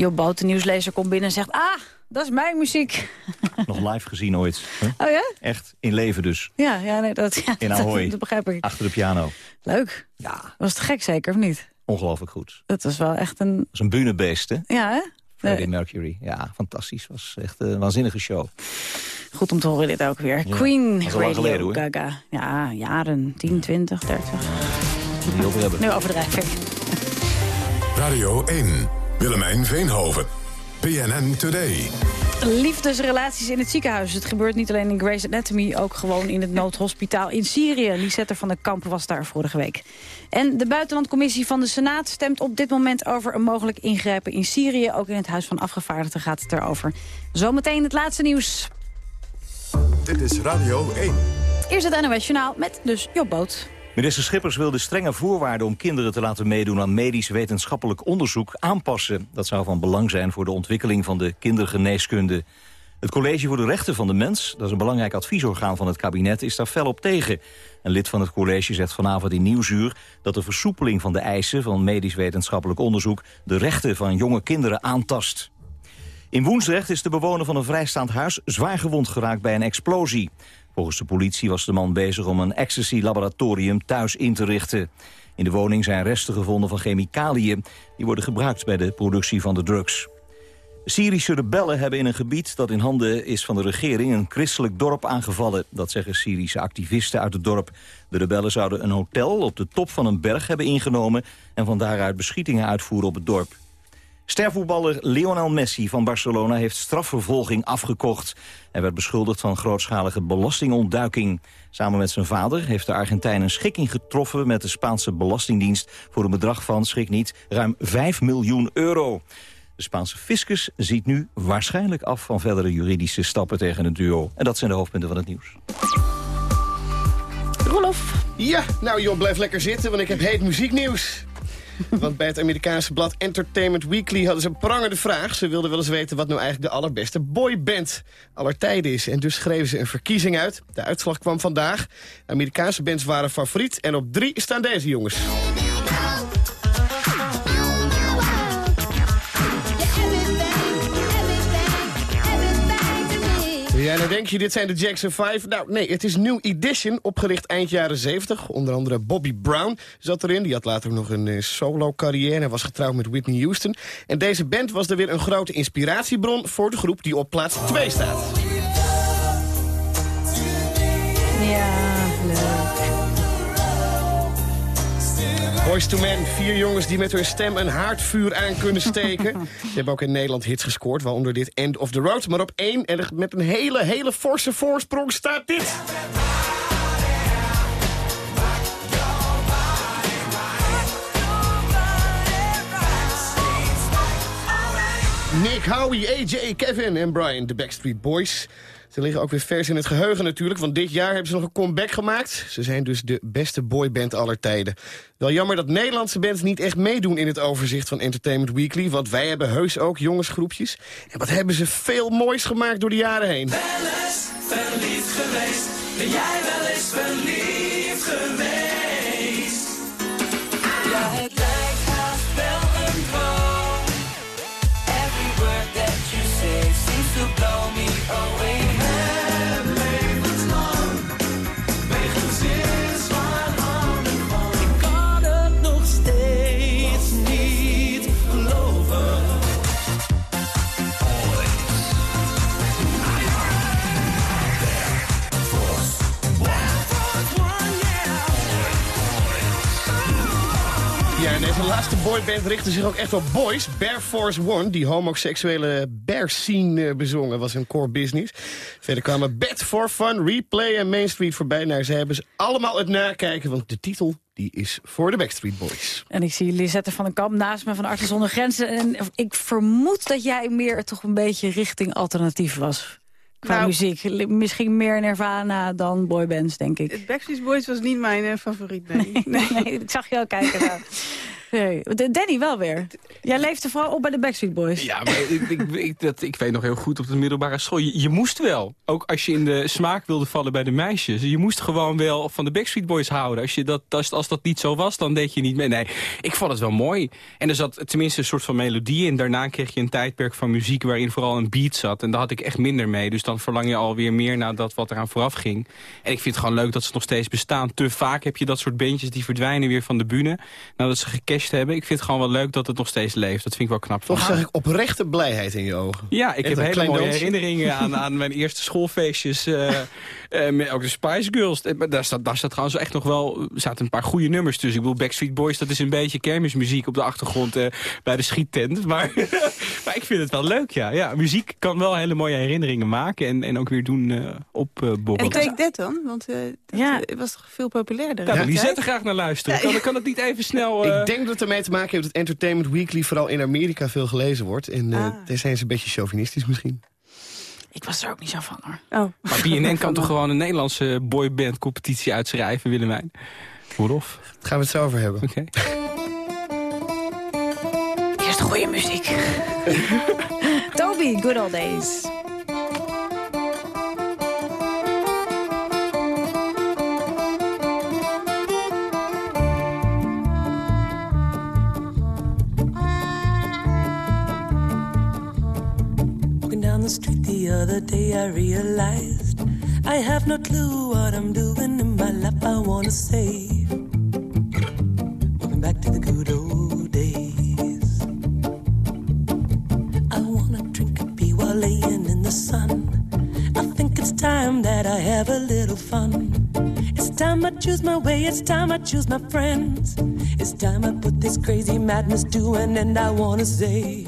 Job Boot, de nieuwslezer, komt binnen en zegt... ah, dat is mijn muziek. <laughs> Nog live gezien ooit. Oh ja? Echt, in leven dus. Ja, ja nee, dat, ja, In Ahoy. dat begrijp ik. Achter de piano. Leuk. Ja. Was het gek zeker, of niet? Ongelooflijk goed. Dat was wel echt een... Dat is een bühnebeest, hè? Ja, hè? Freddie Mercury. Ja, fantastisch. Was echt een waanzinnige show. Goed om te horen dit ook weer. Ja, Queen Radio geleden, hoor. Gaga. Ja, jaren. 10, 20, 30. Moet die over hebben. Nu overdrijf ik. Radio 1. Willemijn Veenhoven. PNN Today. Liefdesrelaties in het ziekenhuis. Het gebeurt niet alleen in Grey's Anatomy, ook gewoon in het noodhospitaal in Syrië. Lisette van der Kamp was daar vorige week. En de buitenlandcommissie van de Senaat stemt op dit moment over een mogelijk ingrijpen in Syrië. Ook in het Huis van Afgevaardigden gaat het erover. Zometeen het laatste nieuws. Dit is Radio 1. Eerst het NOS Journaal met dus Job Boot. Minister Schippers wil de strenge voorwaarden om kinderen te laten meedoen aan medisch wetenschappelijk onderzoek aanpassen. Dat zou van belang zijn voor de ontwikkeling van de kindergeneeskunde. Het College voor de Rechten van de Mens, dat is een belangrijk adviesorgaan van het kabinet, is daar fel op tegen. Een lid van het college zegt vanavond in Nieuwsuur dat de versoepeling van de eisen van medisch wetenschappelijk onderzoek de rechten van jonge kinderen aantast. In Woensdrecht is de bewoner van een vrijstaand huis zwaar gewond geraakt bij een explosie. Volgens de politie was de man bezig om een ecstasy-laboratorium thuis in te richten. In de woning zijn resten gevonden van chemicaliën. Die worden gebruikt bij de productie van de drugs. Syrische rebellen hebben in een gebied dat in handen is van de regering... een christelijk dorp aangevallen. Dat zeggen Syrische activisten uit het dorp. De rebellen zouden een hotel op de top van een berg hebben ingenomen... en van daaruit beschietingen uitvoeren op het dorp. Stervoetballer Lionel Messi van Barcelona heeft strafvervolging afgekocht. Hij werd beschuldigd van grootschalige belastingontduiking. Samen met zijn vader heeft de Argentijn een schikking getroffen... met de Spaanse Belastingdienst voor een bedrag van, schrik niet, ruim 5 miljoen euro. De Spaanse fiscus ziet nu waarschijnlijk af van verdere juridische stappen tegen het duo. En dat zijn de hoofdpunten van het nieuws. Rolof. Ja, nou joh, blijf lekker zitten, want ik heb heet muzieknieuws. Want bij het Amerikaanse blad Entertainment Weekly hadden ze een prangende vraag. Ze wilden wel eens weten wat nou eigenlijk de allerbeste boyband aller tijden is. En dus schreven ze een verkiezing uit. De uitslag kwam vandaag. Amerikaanse bands waren favoriet. En op drie staan deze jongens. Ja, dan denk je, dit zijn de Jackson 5. Nou, nee, het is New Edition, opgericht eind jaren 70. Onder andere Bobby Brown zat erin. Die had later ook nog een eh, solo-carrière en was getrouwd met Whitney Houston. En deze band was er weer een grote inspiratiebron voor de groep die op plaats 2 staat. Boys to Men, vier jongens die met hun stem een haardvuur aan kunnen steken. <laughs> Ze hebben ook in Nederland hits gescoord, waaronder dit End of the Road. Maar op één, en met een hele, hele forse voorsprong staat dit. Nick, Howie, AJ, Kevin en Brian, de Backstreet Boys. Ze liggen ook weer vers in het geheugen natuurlijk, want dit jaar hebben ze nog een comeback gemaakt. Ze zijn dus de beste boyband aller tijden. Wel jammer dat Nederlandse bands niet echt meedoen in het overzicht van Entertainment Weekly, want wij hebben heus ook jongensgroepjes. En wat hebben ze veel moois gemaakt door de jaren heen. Wel eens verliefd geweest, ben jij wel eens verliefd geweest? Boyband richtte zich ook echt op boys. Bear Force One, die homoseksuele bear scene eh, bezongen, was een core business. Verder kwamen Bad for Fun, Replay en Main Street voorbij. Nou, ze hebben ze allemaal het nakijken, want de titel die is voor de Backstreet Boys. En ik zie Lisette van den Kamp naast me van Artsen zonder Grenzen. En ik vermoed dat jij meer toch een beetje richting alternatief was. Qua Nou- muziek. Misschien meer Nirvana dan boybands, denk ik. Backstreet Boys was niet mijn eh, favoriet, nee. <laughs> Nee, nee, ik zag jou kijken. <laughs> Nee, Danny wel weer. Jij leefde vooral op bij de Backstreet Boys. Ja, maar ik, ik, dat, ik weet nog heel goed op de middelbare school. Je, moest wel. Ook als je in de smaak wilde vallen bij de meisjes. Je moest gewoon wel van de Backstreet Boys houden. Als, je dat, als, als dat niet zo was, dan deed je niet mee. Nee, ik vond het wel mooi. En er zat tenminste een soort van melodie in. Daarna kreeg je een tijdperk van muziek waarin vooral een beat zat. En daar had ik echt minder mee. Dus dan verlang je alweer meer naar dat wat eraan vooraf ging. En ik vind het gewoon leuk dat ze nog steeds bestaan. Te vaak heb je dat soort bandjes die verdwijnen weer van de bühne. Nadat ze hebben. Ik vind het gewoon wel leuk dat het nog steeds leeft. Dat vind ik wel knap Toch zag ik oprechte blijheid in je ogen. Ja, ik Echt heb hele mooie dansje. herinneringen aan, <laughs> aan mijn eerste schoolfeestjes. eh, eh, met ook de Spice Girls. Eh, maar Daar staat, daar staat trouwens echt nog wel... Zaten een paar goede nummers tussen. Ik bedoel, Backstreet Boys, dat is een beetje kermismuziek op de achtergrond eh, bij de schiettent. <laughs> Maar, maar ik vind het wel leuk, ja. ja. Muziek kan wel hele mooie herinneringen maken en, en ook weer doen eh opborrelen. En Take That dan? Want eh, dat Ja. was toch veel populairder? Ja, in maar die zetten graag naar luisteren. Kan, kan het niet even snel... eh, Ik denk dat het ermee te maken heeft dat Entertainment Weekly vooral in Amerika veel gelezen wordt. En eh Ah. daar zijn ze een beetje chauvinistisch misschien. Ik was er ook niet zo van hoor. Oh. Maar BNN kan <laughs> toch gewoon een Nederlandse boyband competitie uitschrijven, Willemijn? Roelof? Daar gaan we het zo over hebben. Oké. Eerst de goede muziek. <laughs> <laughs> Toby, Good Old Days. Other day, I realized I have no clue what I'm doing in my life. I wanna say, walking back to the good old days. I wanna drink a pee while laying in the sun. I think it's time that I have a little fun. It's time I choose my way, it's time I choose my friends. It's time I put this crazy madness to an end. I wanna say,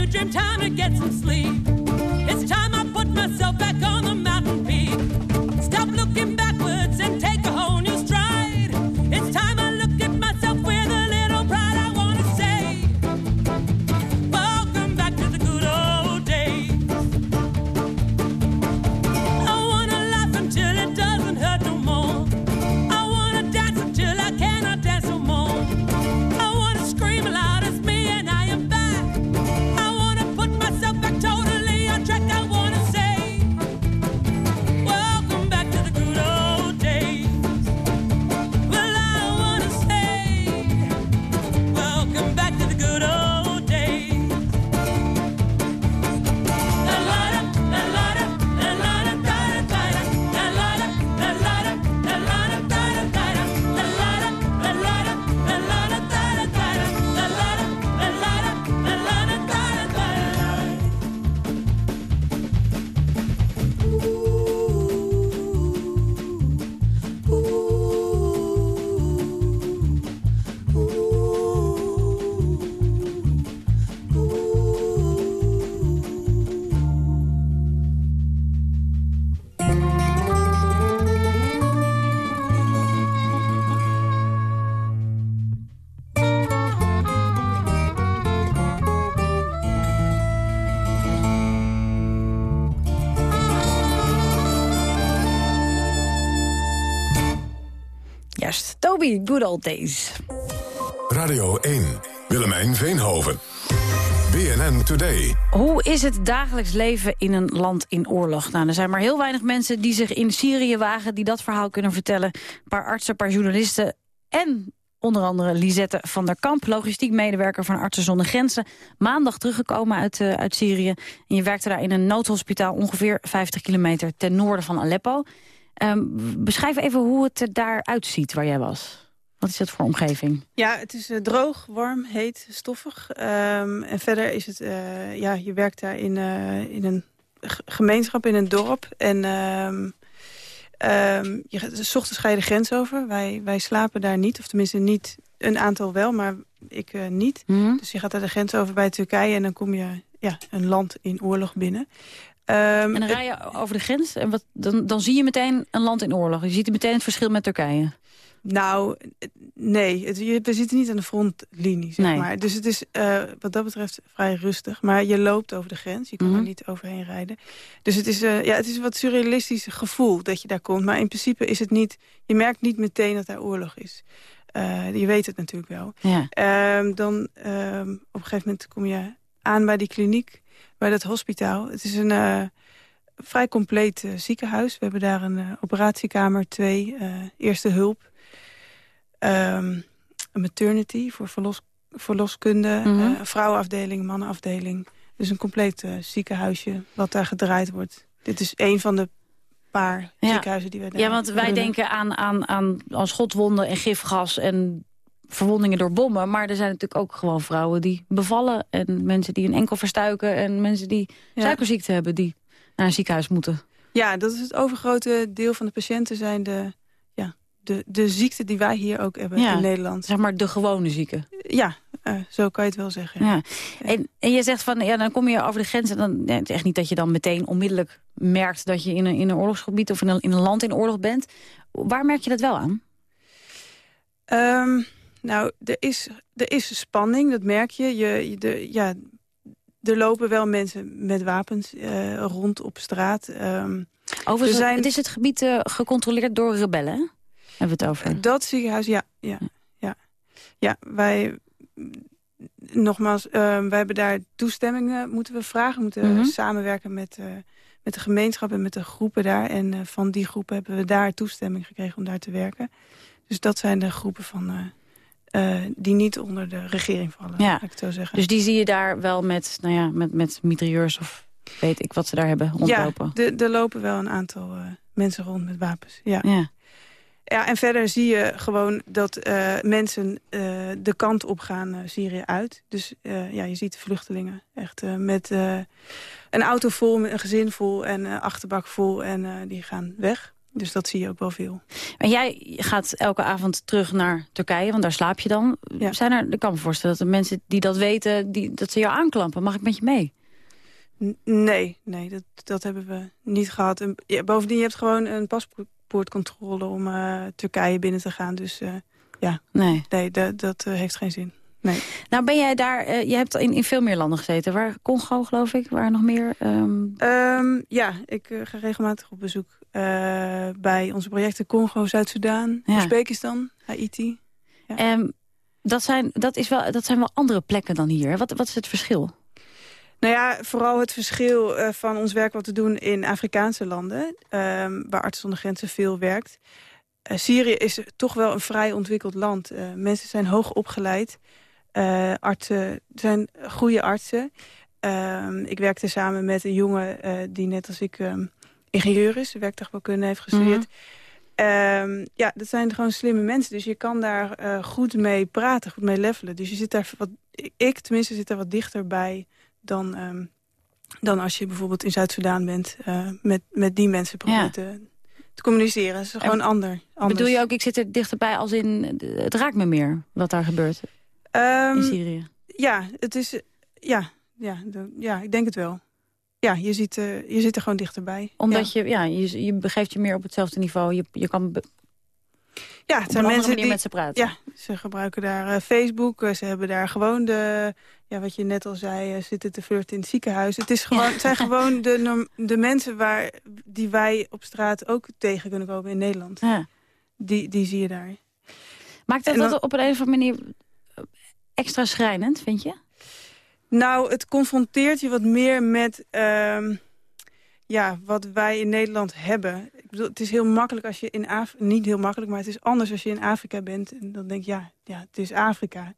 new dream, time to get some sleep. It's time I put myself back on the mountain peak. Toby, Good Old Days. Radio 1. Willemijn Veenhoven. BNN Today. Hoe is het dagelijks leven in een land in oorlog? Nou, er zijn maar heel weinig mensen die zich in Syrië wagen... die dat verhaal kunnen vertellen. Een paar artsen, een paar journalisten en onder andere Lisette van der Kamp... logistiek medewerker van Artsen zonder Grenzen. Maandag teruggekomen uit, eh, uit Syrië. En je werkte daar in een noodhospitaal ongeveer 50 kilometer ten noorden van Aleppo. Ehm, beschrijf even hoe het er daar uitziet waar jij was. Wat is dat voor omgeving? Ja, het is eh, droog, warm, heet, stoffig. Ehm, en verder is het, eh, ja, je werkt daar in, eh, in een gemeenschap, in een dorp. En ehm, ehm, je, s ochtends ga je de grens over. Wij, wij slapen daar niet, of tenminste niet een aantal wel, maar ik niet. Mhm. Dus je gaat daar de grens over bij Turkije en dan kom je ja, een land in oorlog binnen. Ehm, En dan rij je over de grens en wat, dan, dan zie je meteen een land in oorlog. Je ziet meteen het verschil met Turkije. Nou, nee. Het, je- we zitten niet aan de frontlinie, zeg Nee. maar. Dus het is eh, wat dat betreft vrij rustig. Maar je loopt over de grens. Je kan Mhm. er niet overheen rijden. Dus het is, eh, ja, het is een wat surrealistisch gevoel dat je daar komt. Maar in principe is het niet... Je merkt niet meteen dat daar oorlog is. Eh, je weet het natuurlijk wel. Ja. Ehm, dan ehm, op een gegeven moment kom je aan bij die kliniek, bij dat hospitaal. Het is een eh, vrij compleet eh, ziekenhuis. We hebben daar een eh, operatiekamer, twee, eerste hulp. Ehm, een maternity voor verlos, verloskunde, een vrouwenafdeling, mannenafdeling. Dus een compleet ziekenhuisje wat daar gedraaid wordt. Dit is een van de paar Ja. ziekenhuizen die wij daar Ja, want wij denken aan, aan, aan, aan schotwonden en gifgas en verwondingen door bommen. Maar er zijn natuurlijk ook gewoon vrouwen die bevallen. En mensen die een enkel verstuiken. En mensen die Ja. suikerziekte hebben die naar een ziekenhuis moeten. Ja, dat is het overgrote deel van de patiënten zijn de, ja, de, de ziekte die wij hier ook hebben Ja. in Nederland. Zeg maar de gewone zieken. Ja, eh, zo kan je het wel zeggen. Ja. En, en je zegt van, ja, dan kom je over de grens... en dan, ja, het is echt niet dat je dan meteen onmiddellijk merkt... dat je in een, in een oorlogsgebied of in een, in een land in oorlog bent. Waar merk je dat wel aan? Ehm, nou, er is, er is spanning, dat merk je. je, de, ja, er lopen wel mensen met wapens eh, rond op straat. Ehm, Overigens, er zijn- het is het gebied eh, gecontroleerd door rebellen, hè? Hebben we het over? Dat ziekenhuis, ja. Ja, ja. ja wij, nogmaals, ehm, wij hebben daar toestemmingen moeten we vragen. We moeten Mhm. samenwerken met, eh, met de gemeenschap en met de groepen daar. En eh, van die groepen hebben we daar toestemming gekregen om daar te werken. Dus dat zijn de groepen van, eh, die niet onder de regering vallen, Ja. ik zo zeggen. Dus die zie je daar wel met, nou ja, met, met mitrailleurs of weet ik wat ze daar hebben rondlopen. Ja, er- lopen wel een aantal eh, mensen rond met wapens. Ja. Ja. Ja, en verder zie je gewoon dat eh, mensen de kant op gaan Syrië uit. Dus ja, je ziet vluchtelingen echt met een auto vol, met een gezin vol en een achterbak vol. En die gaan weg. Dus dat zie je ook wel veel. En jij gaat elke avond terug naar Turkije, want daar slaap je dan. Zijn er, ik kan me voorstellen dat de mensen die dat weten, die, dat ze jou aanklampen. Mag ik met je mee? N- nee, nee, dat, dat hebben we niet gehad. En, ja, bovendien, je hebt gewoon een paspoortcontrole om eh, Turkije binnen te gaan. Dus eh, ja, Nee. nee dat, dat eh, heeft geen zin. Nee. Nou ben jij daar, eh, je hebt in, in veel meer landen gezeten. Waar, Congo geloof ik, waar nog meer... ehm, Ehm, ja, ik ga regelmatig op bezoek bij onze projecten Congo, Zuid-Soedan, Ja. Oezbekistan, Haiti. Ehm, dat, zijn, dat, is wel, dat zijn wel andere plekken dan hier. Wat, wat is het verschil? Nou ja, vooral het verschil eh, van ons werk wat we doen in Afrikaanse landen... ehm, waar Artsen zonder Grenzen veel werkt. Eh, Syrië is toch wel een vrij ontwikkeld land. Eh, mensen zijn hoog opgeleid. Eh, artsen zijn goede artsen. Ehm, ik werkte samen met een jongen eh, die net als ik ingenieur is. Werktuigbouwkunde heeft gestudeerd. Ehm, ja, dat zijn gewoon slimme mensen. Dus je kan daar eh, goed mee praten, goed mee levelen. Dus je zit daar wat, ik tenminste zit daar wat dichterbij dan, ehm, dan als je bijvoorbeeld in Zuid-Soedan bent. eh, met, met die mensen probeert te, te communiceren. Het is gewoon ander, anders. Bedoel je ook, ik zit er dichterbij als in... Het raakt me meer wat daar gebeurt Ehm, in Syrië. Ja, het is, ja, ja, de- ja, ik denk het wel. Ja, je, ziet, eh, je zit er gewoon dichterbij. Omdat ja. je, ja, je, je begeeft je meer op hetzelfde niveau. Je, je kan Ja, het een zijn andere mensen die, met ze praten. Ja, ze gebruiken daar eh, Facebook. eh, ze hebben daar gewoon de, ja, wat je net al zei, zitten te flirten in het ziekenhuis. Het, is gewoon, het zijn <laughs> gewoon de, de mensen waar, die wij op straat ook tegen kunnen komen in Nederland. Ja. Die, die zie je daar. Maakt dat, dan- dat op een of andere manier extra schrijnend, vind je? Nou, het confronteert je wat meer met ehm, ja, wat wij in Nederland hebben. Ik bedoel, het is heel makkelijk als je in Afrika... Niet heel makkelijk, maar het is anders als je in Afrika bent. En dan denk je, ja, ja het is Afrika.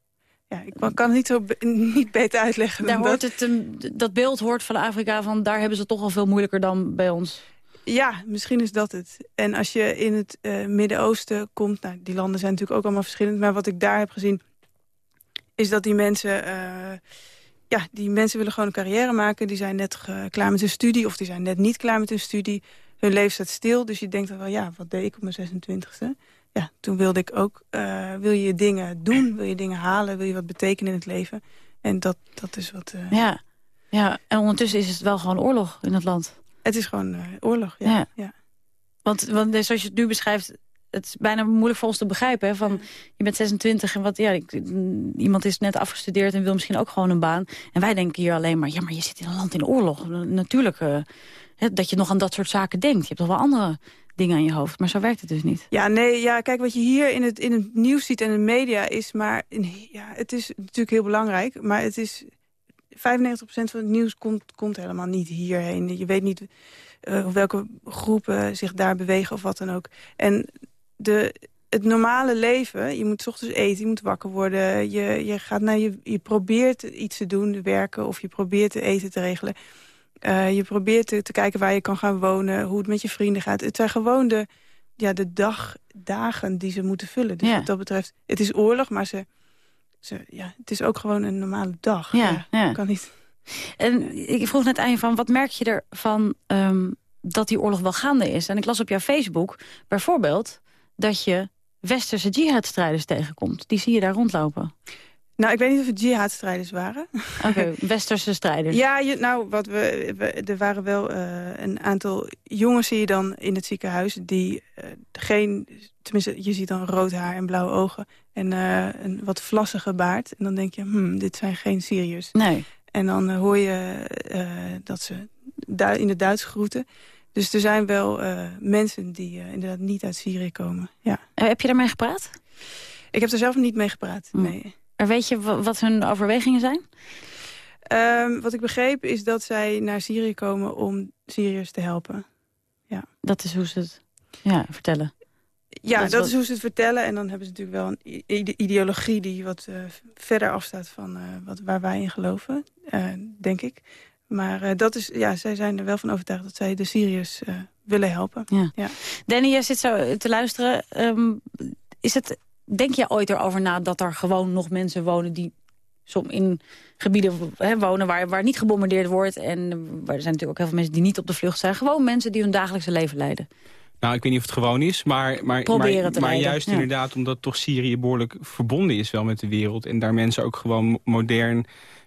Ja, ik kan- het niet, zo be- niet beter uitleggen Daar hoort dat. het, um, dat beeld hoort van Afrika van daar hebben ze toch al veel moeilijker dan bij ons. Ja, misschien is dat het. En als je in het eh, Midden-Oosten komt... Nou, die landen zijn natuurlijk ook allemaal verschillend... maar wat ik daar heb gezien, is dat die mensen... eh, ja, die mensen willen gewoon een carrière maken. Die zijn net klaar met hun studie of die zijn net niet klaar met hun studie. Hun leven staat stil, dus je denkt dan wel... ja, wat deed ik op mijn 26e? Ja, toen wilde ik ook... eh, wil je dingen doen, wil je dingen halen... wil je wat betekenen in het leven? En dat, dat is wat... eh, Ja. ja, en ondertussen is het wel gewoon oorlog in het land. Het is gewoon eh, oorlog, ja. Ja. ja. Want, want zoals je het nu beschrijft, het is bijna moeilijk voor ons te begrijpen. Hè? Van, je bent 26 en wat, ja, ik- iemand is net afgestudeerd en wil misschien ook gewoon een baan. En wij denken hier alleen maar, ja, maar je zit in een land in oorlog. Natuurlijk eh, hè, dat je nog aan dat soort zaken denkt. Je hebt toch wel andere dingen aan je hoofd. Maar zo werkt het dus niet. Ja, nee, ja, kijk, wat je hier in het, in het nieuws ziet en de media is maar... Ja, het is natuurlijk heel belangrijk, maar het is... 95% van het nieuws komt, komt helemaal niet hierheen. Je weet niet eh, welke groepen zich daar bewegen of wat dan ook. En de, het normale leven, je moet 's ochtends eten, je moet wakker worden. Je, je, gaat naar je, je probeert iets te doen, werken, of je probeert eten te regelen. Eh, je probeert te, te kijken waar je kan gaan wonen, hoe het met je vrienden gaat. Het zijn gewoon de, ja, de dag, dagen die ze moeten vullen. Dus Ja. wat dat betreft, het is oorlog, maar ze, ze, ja, het is ook gewoon een normale dag. Ja, ja. Kan niet. En ik vroeg net aan je van, wat merk je ervan ehm, dat die oorlog wel gaande is? En ik las op jouw Facebook bijvoorbeeld dat je westerse jihadstrijders tegenkomt. Die zie je daar rondlopen. Nou, ik weet niet of het jihadstrijders waren. Oké, <laughs> westerse strijders. Ja, je, nou, wat we, we- er waren wel eh, een aantal jongens zie je dan in het ziekenhuis... die eh, geen, tenminste, je ziet dan rood haar en blauwe ogen... en eh, een wat vlassige baard. En dan denk je, hmm, dit zijn geen Syriërs. Nee. En dan hoor je dat ze in het Duits groeten. Dus er zijn wel eh, mensen die eh, inderdaad niet uit Syrië komen. Ja. Eh, heb je daarmee gepraat? Ik heb er zelf niet mee gepraat, Hm. nee. En weet je wa- wat hun overwegingen zijn? Ehm, wat ik begreep is dat zij naar Syrië komen om Syriërs te helpen. Ja, Dat is hoe ze het ja, vertellen. ja Dat dat, is hoe ze het vertellen. En dan hebben ze natuurlijk wel een ide- ideologie die wat verder afstaat van wat, waar wij in geloven, denk ik. Maar eh, dat is, ja, zij zijn er wel van overtuigd dat zij de Syriërs eh, willen helpen. Ja. Ja. Danny, jij zit zo te luisteren. Ehm, is het, denk je ooit erover na dat er gewoon nog mensen wonen... die som in gebieden hè, wonen waar, waar niet gebombardeerd wordt... en eh, waar er zijn natuurlijk ook heel veel mensen die niet op de vlucht zijn. Gewoon mensen die hun dagelijkse leven leiden. Nou, ik weet niet of het gewoon is, maar, maar, Proberen maar, maar leiden, juist ja. inderdaad omdat toch Syrië behoorlijk verbonden is wel met de wereld... en daar mensen ook gewoon modern,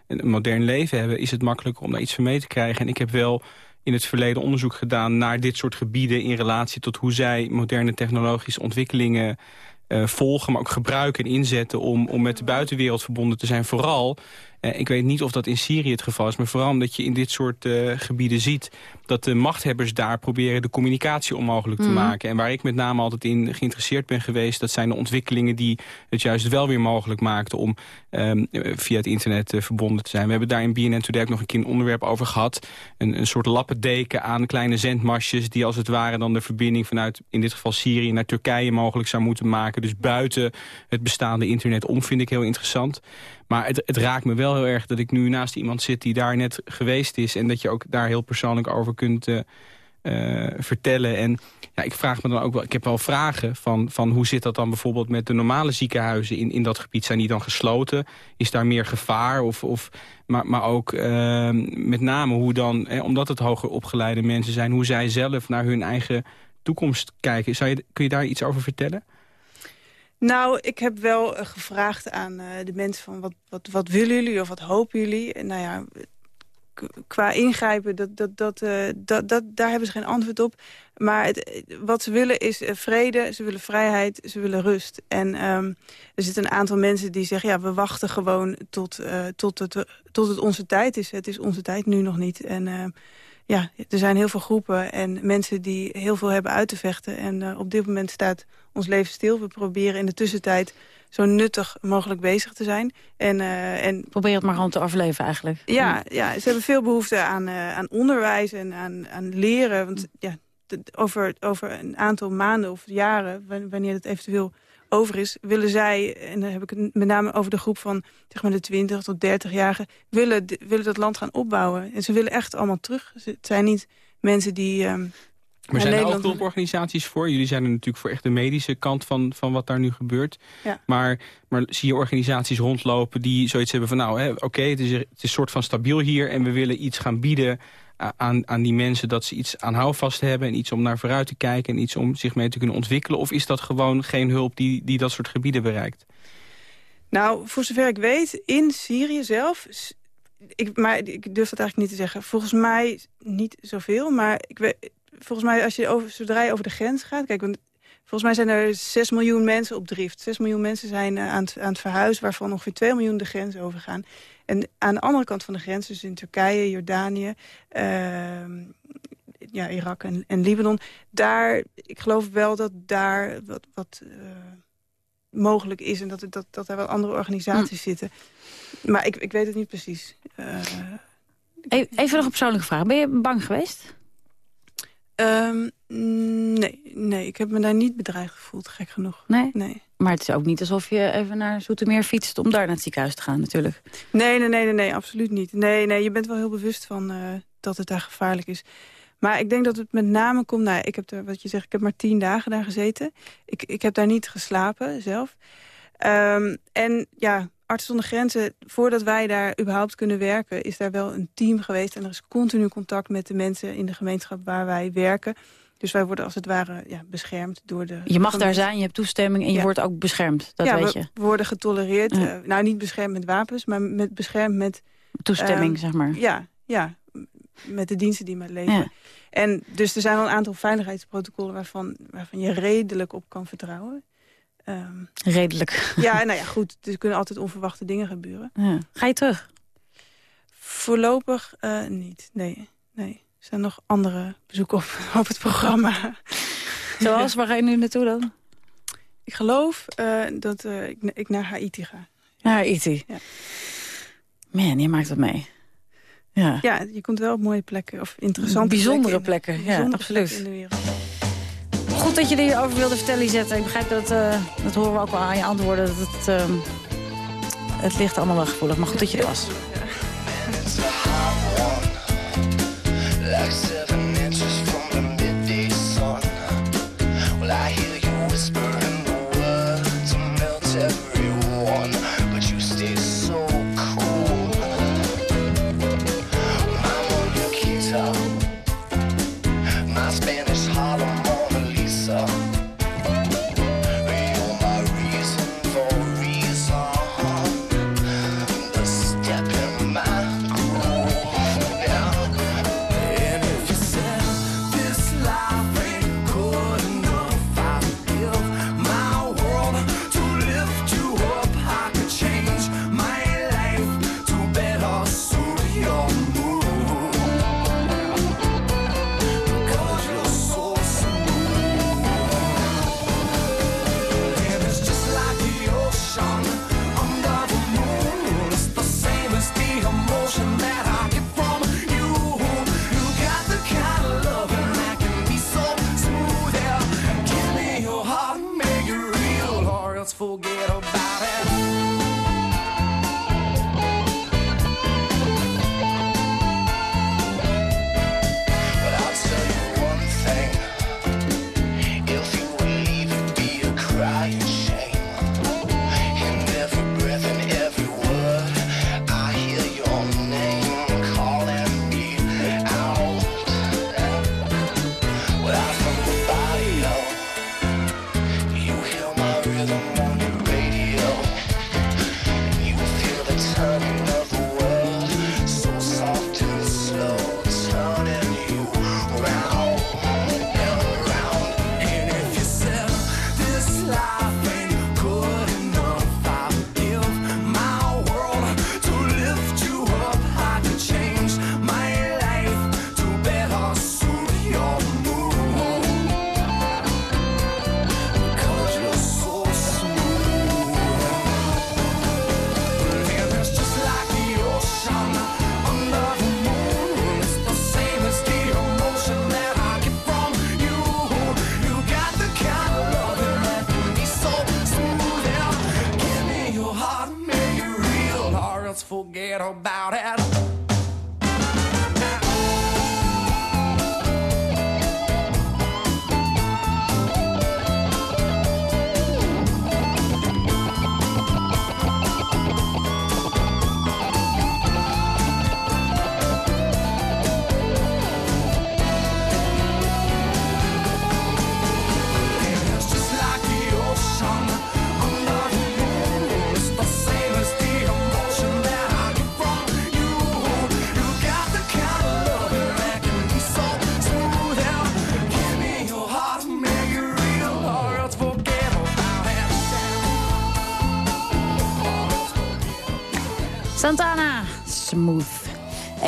een modern leven hebben... is het makkelijker om daar iets van mee te krijgen. En ik heb wel in het verleden onderzoek gedaan naar dit soort gebieden... in relatie tot hoe zij moderne technologische ontwikkelingen eh, volgen... maar ook gebruiken en inzetten om, om met de buitenwereld verbonden te zijn. Vooral, ik weet niet of dat in Syrië het geval is... maar vooral omdat je in dit soort eh, gebieden ziet... dat de machthebbers daar proberen de communicatie onmogelijk te Mhm. maken. En waar ik met name altijd in geïnteresseerd ben geweest... dat zijn de ontwikkelingen die het juist wel weer mogelijk maakten... om ehm, eh, via het internet eh, verbonden te zijn. We hebben daar in BNN Today ook nog een keer een onderwerp over gehad. Een, een soort lappendeken aan kleine zendmastjes... die als het ware dan de verbinding vanuit, in dit geval Syrië... naar Turkije mogelijk zou moeten maken. Dus buiten het bestaande internet om vind ik heel interessant. Maar het, het raakt me wel heel erg dat ik nu naast iemand zit... die daar net geweest is... en dat je ook daar heel persoonlijk over kunt... eh, eh, vertellen. En ja, ik vraag me dan ook wel, ik heb wel vragen van, van hoe zit dat dan bijvoorbeeld met de normale ziekenhuizen in, in dat gebied? Zijn die dan gesloten? Is daar meer gevaar? Of, of, maar, maar ook eh, met name hoe dan, omdat het hoger opgeleide mensen zijn, hoe zij zelf naar hun eigen toekomst kijken. Zou je, kun je daar iets over vertellen? Nou, ik heb wel eh, gevraagd aan eh, de mensen van wat, wat, wat willen jullie of wat hopen jullie? Nou ja, qua ingrijpen, dat, dat, dat, eh, dat, dat, daar hebben ze geen antwoord op. Maar het, wat ze willen is vrede, ze willen vrijheid, ze willen rust. En ehm, er zitten een aantal mensen die zeggen... ja, we wachten gewoon tot, tot, het, tot het onze tijd is. Het is onze tijd nu nog niet. En ehm, ja, er zijn heel veel groepen en mensen die heel veel hebben uit te vechten. En eh, op dit moment staat ons leven stil. We proberen in de tussentijd zo nuttig mogelijk bezig te zijn. En, eh, en Probeer het maar gewoon te overleven eigenlijk. ja, ja, ze hebben veel behoefte aan, eh, aan onderwijs en aan, aan leren. Want ja, over, over een aantal maanden of jaren, wan- wanneer het eventueel over is... willen zij, en dan heb ik het met name over de groep van zeg maar de 20 tot 30-jarigen... Willen, willen dat land gaan opbouwen. En ze willen echt allemaal terug. Ze- Het zijn niet mensen die... ehm, Maar zijn er ook hulporganisaties voor? Jullie zijn er natuurlijk voor echt de medische kant van, van wat daar nu gebeurt. Ja. Maar, maar zie je organisaties rondlopen die zoiets hebben van... nou, oké, het, is, het is soort van stabiel hier... en we willen iets gaan bieden aan, aan die mensen... dat ze iets aan houvast hebben en iets om naar vooruit te kijken... en iets om zich mee te kunnen ontwikkelen? Of is dat gewoon geen hulp die, die dat soort gebieden bereikt? Nou, voor zover ik weet, in Syrië zelf... Ik, maar ik durf dat eigenlijk niet te zeggen. Volgens mij niet zoveel, maar ik weet, volgens mij als je over, zodra je over de grens gaat... Kijk, want volgens mij zijn er 6 miljoen mensen op drift. 6 miljoen mensen zijn eh, aan, het, aan het verhuizen... waarvan ongeveer 2 miljoen de grens overgaan. En aan de andere kant van de grens, dus in Turkije, Jordanië... ehm, ja, Irak en, en Libanon... daar, ik geloof wel dat daar wat... wat eh, mogelijk is en dat, dat, dat er wel andere organisaties zitten. Maar ik, ik weet het niet precies. Eh, E- Even nog een persoonlijke vraag. Ben je bang geweest? ehm, nee, nee, ik heb me daar niet bedreigd gevoeld, gek genoeg. Nee? Nee. Maar het is ook niet alsof je even naar Zoetermeer fietst... om daar naar het ziekenhuis te gaan natuurlijk. Nee, nee, nee, nee, absoluut niet. Nee, nee, je bent wel heel bewust van eh, dat het daar gevaarlijk is. Maar ik denk dat het met name komt... Nou, ik heb er, wat je zegt, ik heb maar tien dagen daar gezeten. Ik, ik heb daar niet geslapen zelf. Ehm, en ja, Artsen zonder Grenzen, voordat wij daar überhaupt kunnen werken... is daar wel een team geweest. En er is continu contact met de mensen in de gemeenschap waar wij werken. Dus wij worden als het ware ja, beschermd door de... Je mag daar zijn, je hebt toestemming en je Ja. wordt ook beschermd. Dat ja, weet we je. we worden getolereerd. Eh, nou, niet beschermd met wapens, maar met, beschermd met... Toestemming, ehm, zeg maar. Ja, ja, met de diensten die mij leveren. Ja. En dus er zijn wel een aantal veiligheidsprotocollen... waarvan, waarvan je redelijk op kan vertrouwen. Ehm, Redelijk. ja, <laughs> nou ja, goed. Er kunnen altijd onverwachte dingen gebeuren. Ja. Ga je terug? Voorlopig eh, niet, nee. nee. Er zijn nog andere bezoeken op, <laughs> op het programma. <laughs> Zoals, waar ga je nu naartoe dan? Ik geloof eh, dat eh, ik, ik naar Haiti ga. Naar Haiti. Ja. Man, je maakt het mee. Ja. Ja, je komt wel op mooie plekken. Of interessante Bijzondere plekken. ja, bijzondere absoluut. plekken in de wereld. Goed dat je er hierover wilde vertellen, Lisette. Ik begrijp dat, eh, dat horen we ook wel aan je antwoorden. Dat het, ehm, het ligt allemaal wel gevoelig, maar goed dat je er was. whisper else forget about it.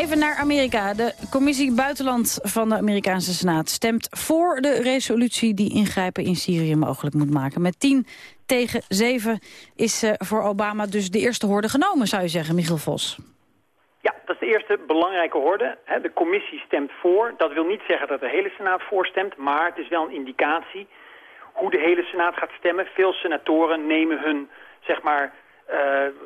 Even naar Amerika. De commissie Buitenland van de Amerikaanse Senaat stemt voor de resolutie die ingrijpen in Syrië mogelijk moet maken. Met 10 tegen 7 is eh, voor Obama dus de eerste horde genomen, zou je zeggen, Michiel Vos. Ja, dat is de eerste belangrijke horde. De commissie stemt voor. Dat wil niet zeggen dat de hele Senaat voorstemt, maar het is wel een indicatie hoe de hele Senaat gaat stemmen. Veel senatoren nemen hun, zeg maar,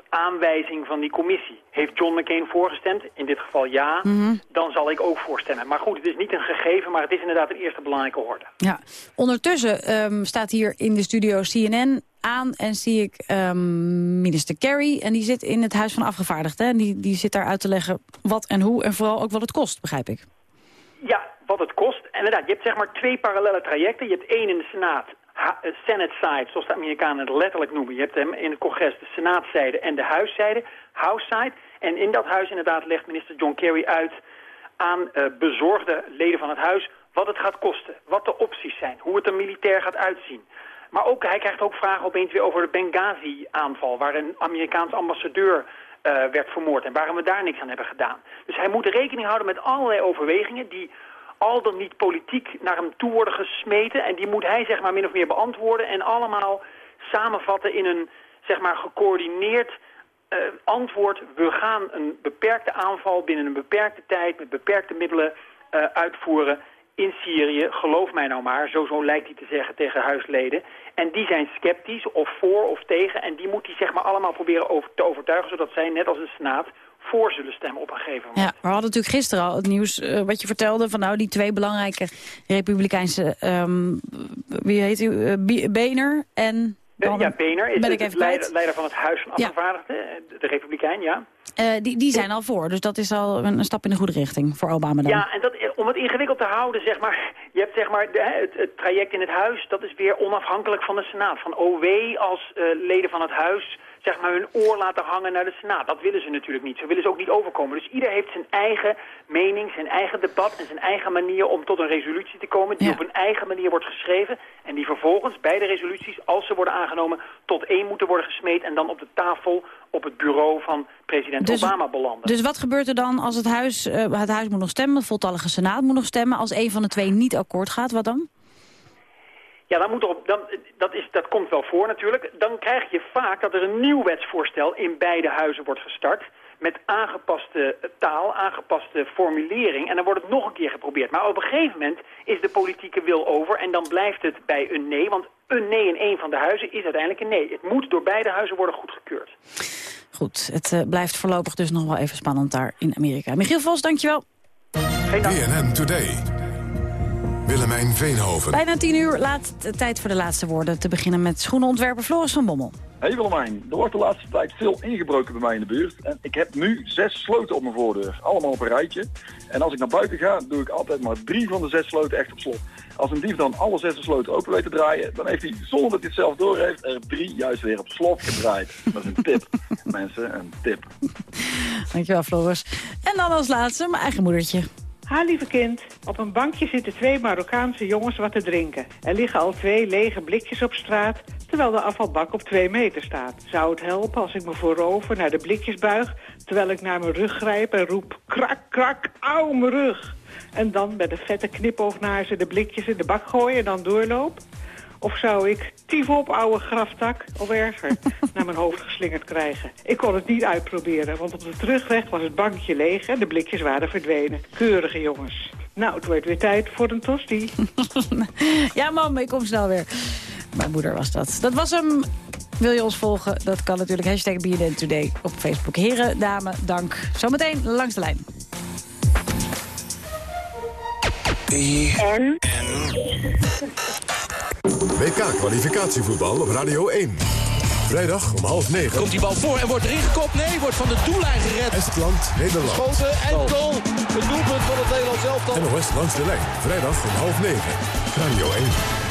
aanwijzing van die commissie. Heeft John McCain voorgestemd? In dit geval ja. Mhm. Dan zal ik ook voorstemmen. Maar goed, het is niet een gegeven, maar het is inderdaad een eerste belangrijke horde. Ja, ondertussen ehm, staat hier in de studio CNN aan en zie ik ehm, minister Kerry. En die zit in het Huis van Afgevaardigden. En die, die zit daar uit te leggen wat en hoe en vooral ook wat het kost, begrijp ik. Ja, wat het kost. Inderdaad, je hebt zeg maar twee parallele trajecten. Je hebt één in de Senaat, eh, Senate side, zoals de Amerikanen het letterlijk noemen. Je hebt hem in het congres de Senaatzijde en de Huiszijde, House side. En in dat huis inderdaad legt minister John Kerry uit aan eh, bezorgde leden van het huis wat het gaat kosten, wat de opties zijn, hoe het er militair gaat uitzien. Maar ook, hij krijgt ook vragen opeens weer over de Benghazi-aanval, waar een Amerikaans ambassadeur eh, werd vermoord en waarom we daar niks aan hebben gedaan. Dus hij moet rekening houden met allerlei overwegingen die al dan niet politiek naar hem toe worden gesmeten. En die moet hij zeg maar min of meer beantwoorden en allemaal samenvatten in een zeg maar gecoördineerd eh, antwoord. We gaan een beperkte aanval binnen een beperkte tijd met beperkte middelen eh, uitvoeren in Syrië. Geloof mij nou maar, zo, zo lijkt hij te zeggen tegen huisleden. En die zijn sceptisch of voor of tegen. En die moet hij zeg maar allemaal proberen over, te overtuigen... zodat zij, net als de Senaat, voor zullen stemmen op een gegeven moment. Ja, we hadden natuurlijk gisteren al het nieuws eh, wat je vertelde... van nou die twee belangrijke republikeinse... ehm, wie heet u? eh, Be- Boehner en... Eh, ja, Boehner is ben de ik even leider, leider van het Huis van. Afgevaardigden, eh, de, de Republikein, ja. Eh, die, die zijn al voor, dus dat is al een, stap in de goede richting voor Obama dan. Ja, en dat, om het ingewikkeld te houden, zeg maar, je hebt zeg maar de, het, het traject in het huis, dat is weer onafhankelijk van de Senaat. Van OW als eh, leden van het huis, zeg maar, hun oor laten hangen naar de Senaat. Dat willen ze natuurlijk niet. Ze willen ze ook niet overkomen. Dus ieder heeft zijn eigen mening, zijn eigen debat en zijn eigen manier om tot een resolutie te komen, die op een eigen manier wordt geschreven en die vervolgens bij de resoluties, als ze worden aangenomen, tot één moeten worden gesmeed en dan op de tafel op het bureau van president Dus- Obama belanden. Dus wat gebeurt er dan als het huis, eh, het huis moet nog stemmen, de voltallige senaat moet nog stemmen, als een van de twee niet akkoord gaat, wat dan? Ja, dan moet er op, dan, dat, is, dat komt wel voor natuurlijk. Dan krijg je vaak dat er een nieuw wetsvoorstel in beide huizen wordt gestart. Met aangepaste taal, aangepaste formulering. En dan wordt het nog een keer geprobeerd. Maar op een gegeven moment is de politieke wil over. En dan blijft het bij een nee. Want een nee in één van de huizen is uiteindelijk een nee. Het moet door beide huizen worden goedgekeurd. Goed, het eh, blijft voorlopig dus nog wel even spannend daar in Amerika. Michiel Vos, dankjewel. BNN Today. Willemijn Veenhoven. Bijna tien uur, laat, eh, tijd voor de laatste woorden. Te beginnen met schoenenontwerper Floris van Bommel. Hey Willemijn, er wordt de laatste tijd veel ingebroken bij mij in de buurt. En ik heb nu zes sloten op mijn voordeur, allemaal op een rijtje. En als ik naar buiten ga, doe ik altijd maar drie van de zes sloten echt op slot. Als een dief dan alle zes de sloten open weet te draaien, dan heeft hij zonder dat hij het zelf doorheeft er drie juist weer op slot gedraaid. Dat is een tip, <laughs> mensen, een tip. Dankjewel Floris. En dan als laatste mijn eigen moedertje. Ha, lieve kind. Op een bankje zitten twee Marokkaanse jongens wat te drinken. Er liggen al twee lege blikjes op straat, terwijl de afvalbak op twee meter staat. Zou het helpen als ik me voorover naar de blikjes buig, terwijl ik naar mijn rug grijp en roep krak, krak, auw, mijn rug. En dan met een vette knipoog naar ze de blikjes in de bak gooien en dan doorloop? Of zou ik tief op, ouwe graftak, of erger, <laughs> naar mijn hoofd geslingerd krijgen? Ik kon het niet uitproberen, want op de terugweg was het bankje leeg en de blikjes waren verdwenen. Keurige jongens. Nou, het wordt weer tijd voor een tosti. <laughs> Ja, mam, ik kom snel weer. Mijn moeder was dat. Dat was hem. Wil je ons volgen? Dat kan natuurlijk. Hashtag BNN Today op Facebook. Heren, dame, dank. Zometeen langs de lijn. En? WK-kwalificatievoetbal op Radio 1. Vrijdag om half negen. Komt die bal voor en wordt erin gekopt? Nee, wordt van de doellijn gered. Estland, Nederland. Schoten en goal. Het doelpunt van het Nederlands elftal. NOS langs de lijn. Vrijdag om half negen. Radio 1.